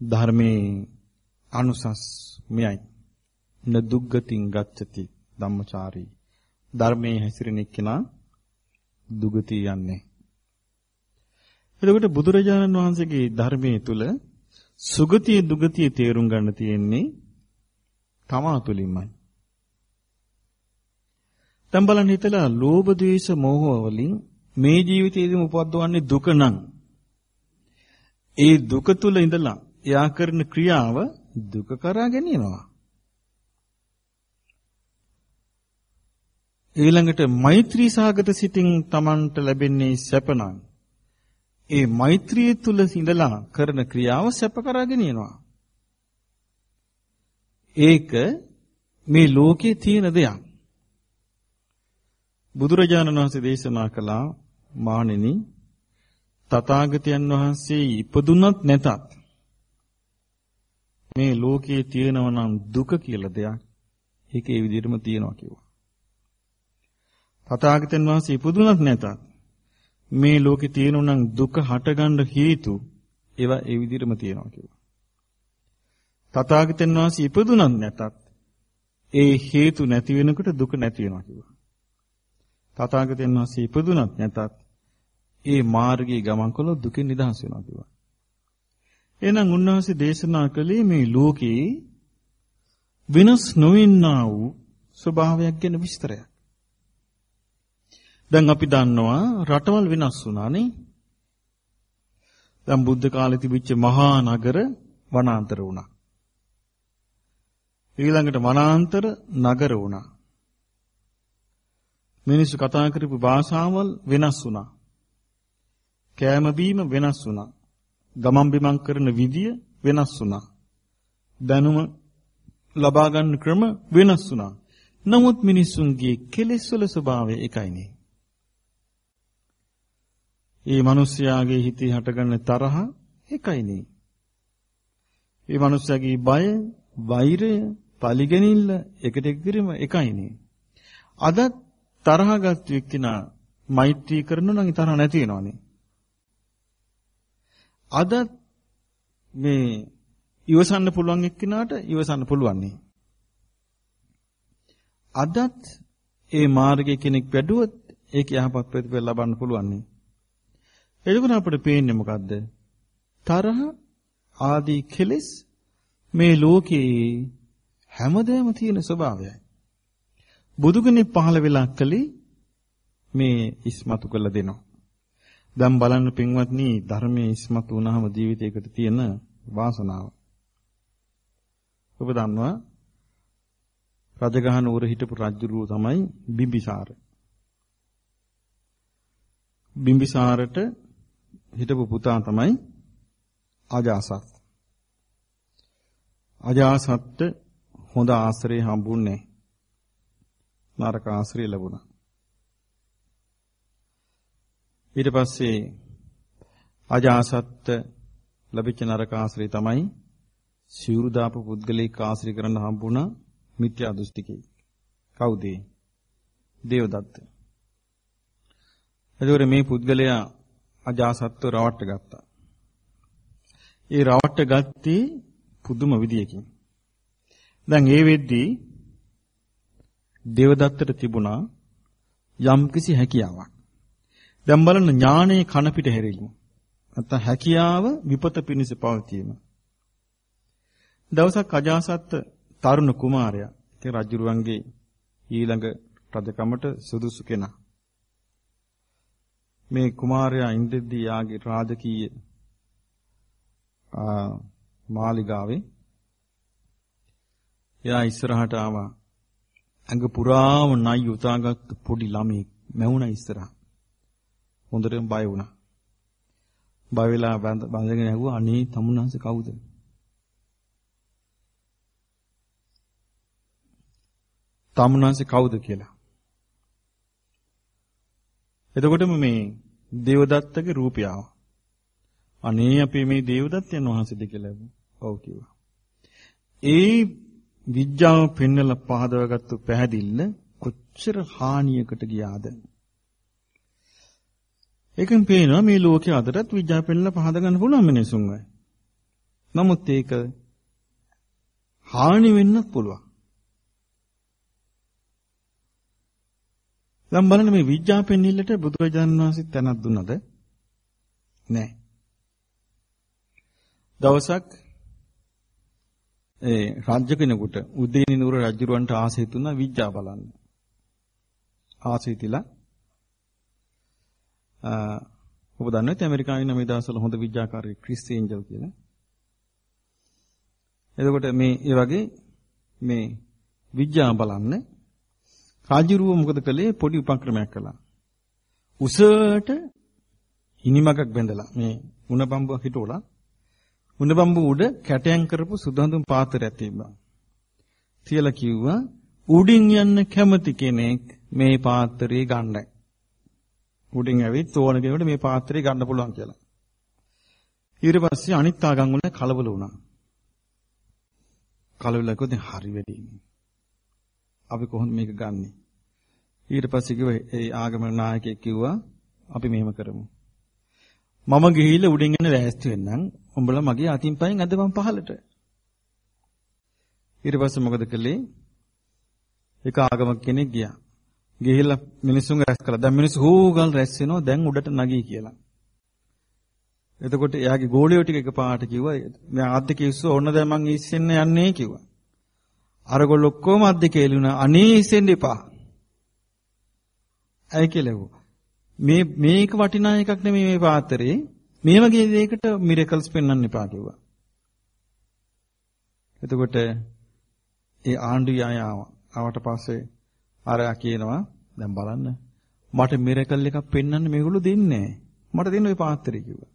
Speaker 1: ධර්මේ අනුසස් මෙයයි. න දුග්ගතින් ගච්ඡති ධම්මචාරී. ධර්මයේ හැසිරෙන එක්කෙනා දුගති යන්නේ. එතකොට බුදුරජාණන් වහන්සේගේ ධර්මයේ තුල සුගතිය දුගතිය තේරුම් ගන්න තියෙන්නේ තමා තුලින්මයි. දැන් බලන්න හිතලා ලෝභ ද්වේෂ මෝහ වලින් මේ ජීවිතයේදීම උපද්දවන්නේ දුක නම් ඒ දුක තුල ඉඳලා එයා කරන ක්‍රියාව දුක කරා ගෙනියනවා. ඊළඟට මෛත්‍රී සාගත සිතින් Tamanට ලැබෙන්නේ සැපනම් ඒ මෛත්‍රිය තුල ඉඳලා කරන ක්‍රියාව සැප කරා ගෙනියනවා. ඒක මේ ලෝකේ තියෙන දෙයක්. බුදුරජාණන් වහන්සේ දේශනා කළා මාණෙනි තථාගතයන් වහන්සේ ඉපදුනත් නැතත් මේ ලෝකයේ තියෙනව නම් දුක කියලා දෙයක් ඒක ඒ විදිහටම තියෙනවා කිව්වා. තථාගතයන් වහන්සේ ඉපදුනත් නැතත් මේ ලෝකේ තියෙනු නම් දුක හටගන්න හේතු ඒවා ඒ විදිහටම තියෙනවා කිව්වා. තථාගතයන් වහන්සේ ඉපදුනත් නැතත් ඒ හේතු නැති වෙනකොට දුක නැති වෙනවා කිව්වා. තථාගතයන් වහන්සේ ඉපදුනත් නැතත් ඒ මාර්ගයේ ගමන් කළොත් දුකෙන් නිදහස් වෙනවා කිව්වා. එහෙනම් උන්වහන්සේ දේශනා කළේ මේ ලෝකේ වෙනස් නොවෙන්නා වූ ස්වභාවයක් ගැන විස්තරයක්. දැන් අපි දන්නවා රටවල් වෙනස් වුණානේ. දැන් බුද්ධ කාලේ තිබිච්ච මහා නගර වනාන්තර වුණා. ඊළඟට වනාන්තර නගර වුණා. මිනිස්සු කතා කරපු භාෂාවල් වෙනස් වුණා. කෑම බීම වෙනස් වුණා. ගමන් බිමන් කරන විදිය වෙනස් වුණා. දැනුම ලබා ගන්න ක්‍රම වෙනස් වුණා. නමුත් මිනිසුන්ගේ කෙලෙස් වල ස්වභාවය එකයිනේ. ඒ මිනිස්යාගේ හිතේ හටගන්න තරහ එකයිනේ. ඒ මිනිස්යාගේ බය, වෛරය, පලිගැනිල්ල එකට එක්කිරීම එකයිනේ. අද තරහගත් එක්කිනා මෛත්‍රී කරනවා නම් තරහ නැති වෙනවනේ. අද මේ ඉවසන්න පුළුවන් එක්කිනාට ඉවසන්න පුළුවන් නේ. අදත් ඒ මාර්ගයේ කෙනෙක් වැඩුවොත් ඒක යහපත් ප්‍රතිඵල ලබන්න පුළුවන් නේ. එතකොට අපිට පේන්නේ මොකද්ද? තරහ ආදී කෙලෙස් මේ ලෝකේ හැමදේම තියෙන ස්වභාවයයි. බුදු කෙනෙක් පහළ වෙලා කලේ මේ ඉස්මතු කළ දෙනවා. දැන් බලන්න පින්වත්නි ධර්මයේ ඉස්මතු වුණාම ජීවිතයකට තියෙන වාසනාව. ඔබ දන්නවා රජගහ නුවර හිටපු රජුරුව තමයි බිම්බිසාර. බිම්බිසාරට හිටපු පුතා තමයි අජාසත්. අජාසත්ට හොඳ ආශ්‍රය හම්බුන්නේ නරක ආශ්‍රය ලැබුණා. ඊට පස්සේ අජාසත් ලැබිච්ච නරක ආශ්‍රය තමයි සිවුරු දාපු පුද්ගලෙක් ආශ්‍රය කරන්න හම්බුණා මිත්‍යා දෘෂ්ටිකේ. කවුද? දේවදත්ත. එතකොට මේ පුද්ගලයා අජාසත්ව රවට්ට ගත්තා. ඒ රවට්ට ගත්තේ පුදුම විදියකින්. දැන් ඒ වෙද්දී දේවදත්තට තිබුණා යම්කිසි හැකියාවක්. දැන් බලන්න ඥානයේ කන පිට හැරෙලිමු. නැත්නම් හැකියාව විපත පිණිස පවතීම. දවසක් අජාසත් තරුණ කුමාරයා ඉතින් රජුරුවන්ගේ ඊළඟ රජකමට සුදුසු කෙනා. මේ කුමාරයා ඉන්ද්‍රදී යාගේ රාජකීය මාලිගාවේ එයා ඉස්සරහට ආවා. ඇඟ පුරාම නයි උතාගත් පොඩි ළමෙක් මැවුණා ඉස්සරහ. හොඳටම බය වුණා. බය වෙලා බඳගෙන ඇහුවා අනේ තමුන්හන්ස කවුද? තමුන්හන්ස කවුද කියලා. එතකොටම මේ දේවදත්තගේ රූපය ආවා. අනේ අපි මේ දේවදත්තයන් වහන්සේද කියලා ඔව් කිව්වා. ඒ විඥාව පෙන්නලා පහදවගත්තු පැහැදිල්ල කොච්චර හානියකට ගියාද? ඒකෙන් පේනවා මේ ලෝකයේ අදටත් විඥාව පෙන්නලා පහද ගන්න පුළුවන් මිනිසුන්ව. නමුත් ඒක හානි වෙන්නත් පුළුවන්. දැන් බලන්න මේ විඥා පෙන්නිල්ලට බුදුරජාණන් වහන්සේ තැනක් දුන්නද? නැහැ. දවසක් ඒ රාජ්‍ය කෙනෙකුට උදේනි නුර රජුරවන්ට ආසෙ තුනා විඥා බලන්න. ආසෙ තිලා ආ ඔබ දන්නවද ඇමරිකාවේ නම් මේ දවස්වල හොඳ විඥාකාරී ක්‍රිස් ඒන්ජල් කියලා. එතකොට මේ ඒ වගේ මේ විඥා බලන්න රාජ්‍යරුව මොකද කළේ පොඩි උපක්‍රමයක් කළා. උසට හිනිමගක් බැඳලා මේ උණ බම්බුවක් හිටවලා උණ බම්බු උඩ කැටයන් කරපු සුදුහඳුන් පාත්‍රයක් තිබ්බා. තියලා කිව්වා උඩින් යන්න කැමති කෙනෙක් මේ පාත්‍රය ගන්නයි. උඩින් ඇවිත් ඕන කෙනෙකුට මේ පාත්‍රය ගන්න පුළුවන් කියලා. ඊට පස්සේ අනිත් ආගම් වල කලබල වුණා. කලබල කොහොමද හරි වැඩි. අපි කොහොමද මේක ගන්නෙ? ඊට පස්සේ කිව්වා ඒ ආගම නායකයෙක් කිව්වා අපි මෙහෙම කරමු. මම ගිහිල්ලා උඩින් යන ලෑස්ති වෙන්නම්. උඹලා මගේ අතින් පයින් අදපන් පහලට. ඊට පස්සේ මොකද කළේ? එක ආගමක් කෙනෙක් ගියා. ගිහිල්ලා මිනිස්සුන් රැස් කළා. දැන් මිනිස්සු හොගල් රැස් වෙනවා. දැන් උඩට නගී කියලා. එතකොට එයාගේ ගෝලියෝ ටික එකපාරට කිව්වා මම අද්දක ඉස්සෝ ඕන දැන් මං ඉස්සෙන්න යන්නේ කිව්වා. අරගොල්ලෝ ඔක්කොම අද්දකේ එළුණා. අනේ ඉස්සෙන්න එපා. ඇයි කියලා මේ මේක වටිනා එකක් නෙමෙයි මේ පාත්‍රේ. මේ වගේ දෙයකට මිරකල්ස් පෙන්වන්න එපා කිව්වා. එතකොට ඒ ආණ්ඩු යාය ආවා. ආවට පස්සේ අරයා කියනවා දැන් බලන්න මට මිරකල් එකක් පෙන්වන්න මේගොල්ලෝ දෙන්නේ නැහැ. මට දෙන්න ওই පාත්‍රය කිව්වා.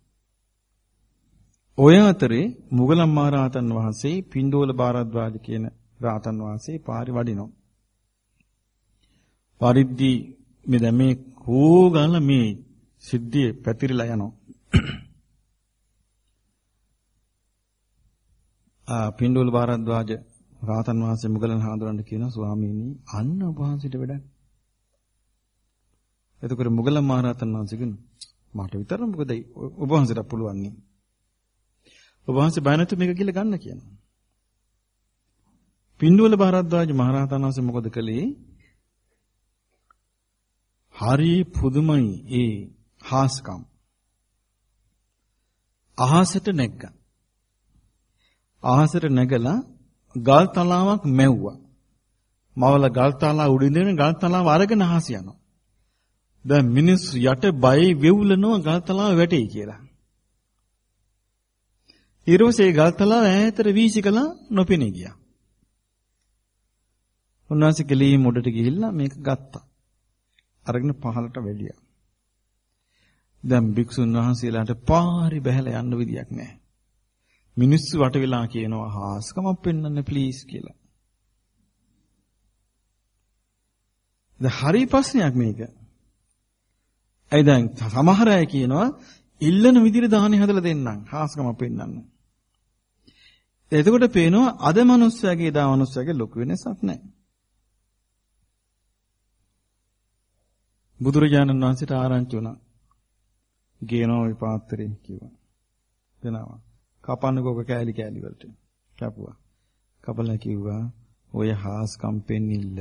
Speaker 1: ඔය අතරේ මුගලන් මහරහතන් වහන්සේ පින්ඩෝල බාරද්වාජ කියන රහතන් වහන්සේ පාරි වඩිනවා. පරිද්දි මේ දැන් මේ කෝගල මේ සිද්ධිය පැතිරිලා යනවා. ආ පින්ඩෝල බාරද්වාජ රාතන් වහන්සේ මුගලන් හාමුදුරන්ට කියනවා ස්වාමීනි අන්න ඔබ වහන්සේට වැඩක්. එතකොට මුගලන් මහරහතන් වහන්සේ කියනවා මට විතර මොකද ඔබ වහන්සේට පුළුවන් නේ. ඔබ වහන්සේ බය නැතු මේක කියලා ගන්න කියනවා. පින්ඩෝල බාරද්වාජ මහරහතන් වහන්සේ මොකද කළේ? හරි පුදුමයි ඒ හාස්කම්. අහසට නැග්ගා. අහසට නැගලා ගල් තලාවක් මැව්වා. මවල ගල් තලාව උඩින් ගල් තලාව අරගෙන අහස යනවා. දැන් මිනිස්සු යට බය වෙවුලනවා ගල් තලාව වැටෙයි කියලා. ඊරෝසේ ගල් තලාව ඈතට වීසිකලා නොපෙනී ගියා. උන්වහන්සේ කෙලී මුඩට ගිහිල්ලා මේක ගත්තා. අරගෙන පහලට වැඩියා. දැන් භික්ෂුන් වහන්සේලාට පාරි බහැලා යන්න විදියක් නැහැ. මිනිස්සු වට වෙලා කියනවා හාස්කමක් පෙන්වන්න ප්ලීස් කියලා. දැන් හරි ප්‍රශ්නයක් මේක. ඇයි දැන් සමහර අය කියනවා ඉල්ලන විදිහට දාහනේ හදලා දෙන්නම් හාස්කමක් පෙන්වන්න. එතකොට පේනවා අද මනුස්සයාගේ දා මනුස්සයාගේ ලොකු වෙනසක් නැහැ. බුදුරජාණන් වහන්සේට ආරංචි වුණා. ගේනවා මේ පාත්‍රේ කිව්වා. දෙනවා. කපන්නකෝක කෑලි කෑලි වලට. කැපුවා. කපලා කිව්වා ඔය හාස් කම්පෙන්නිල්ල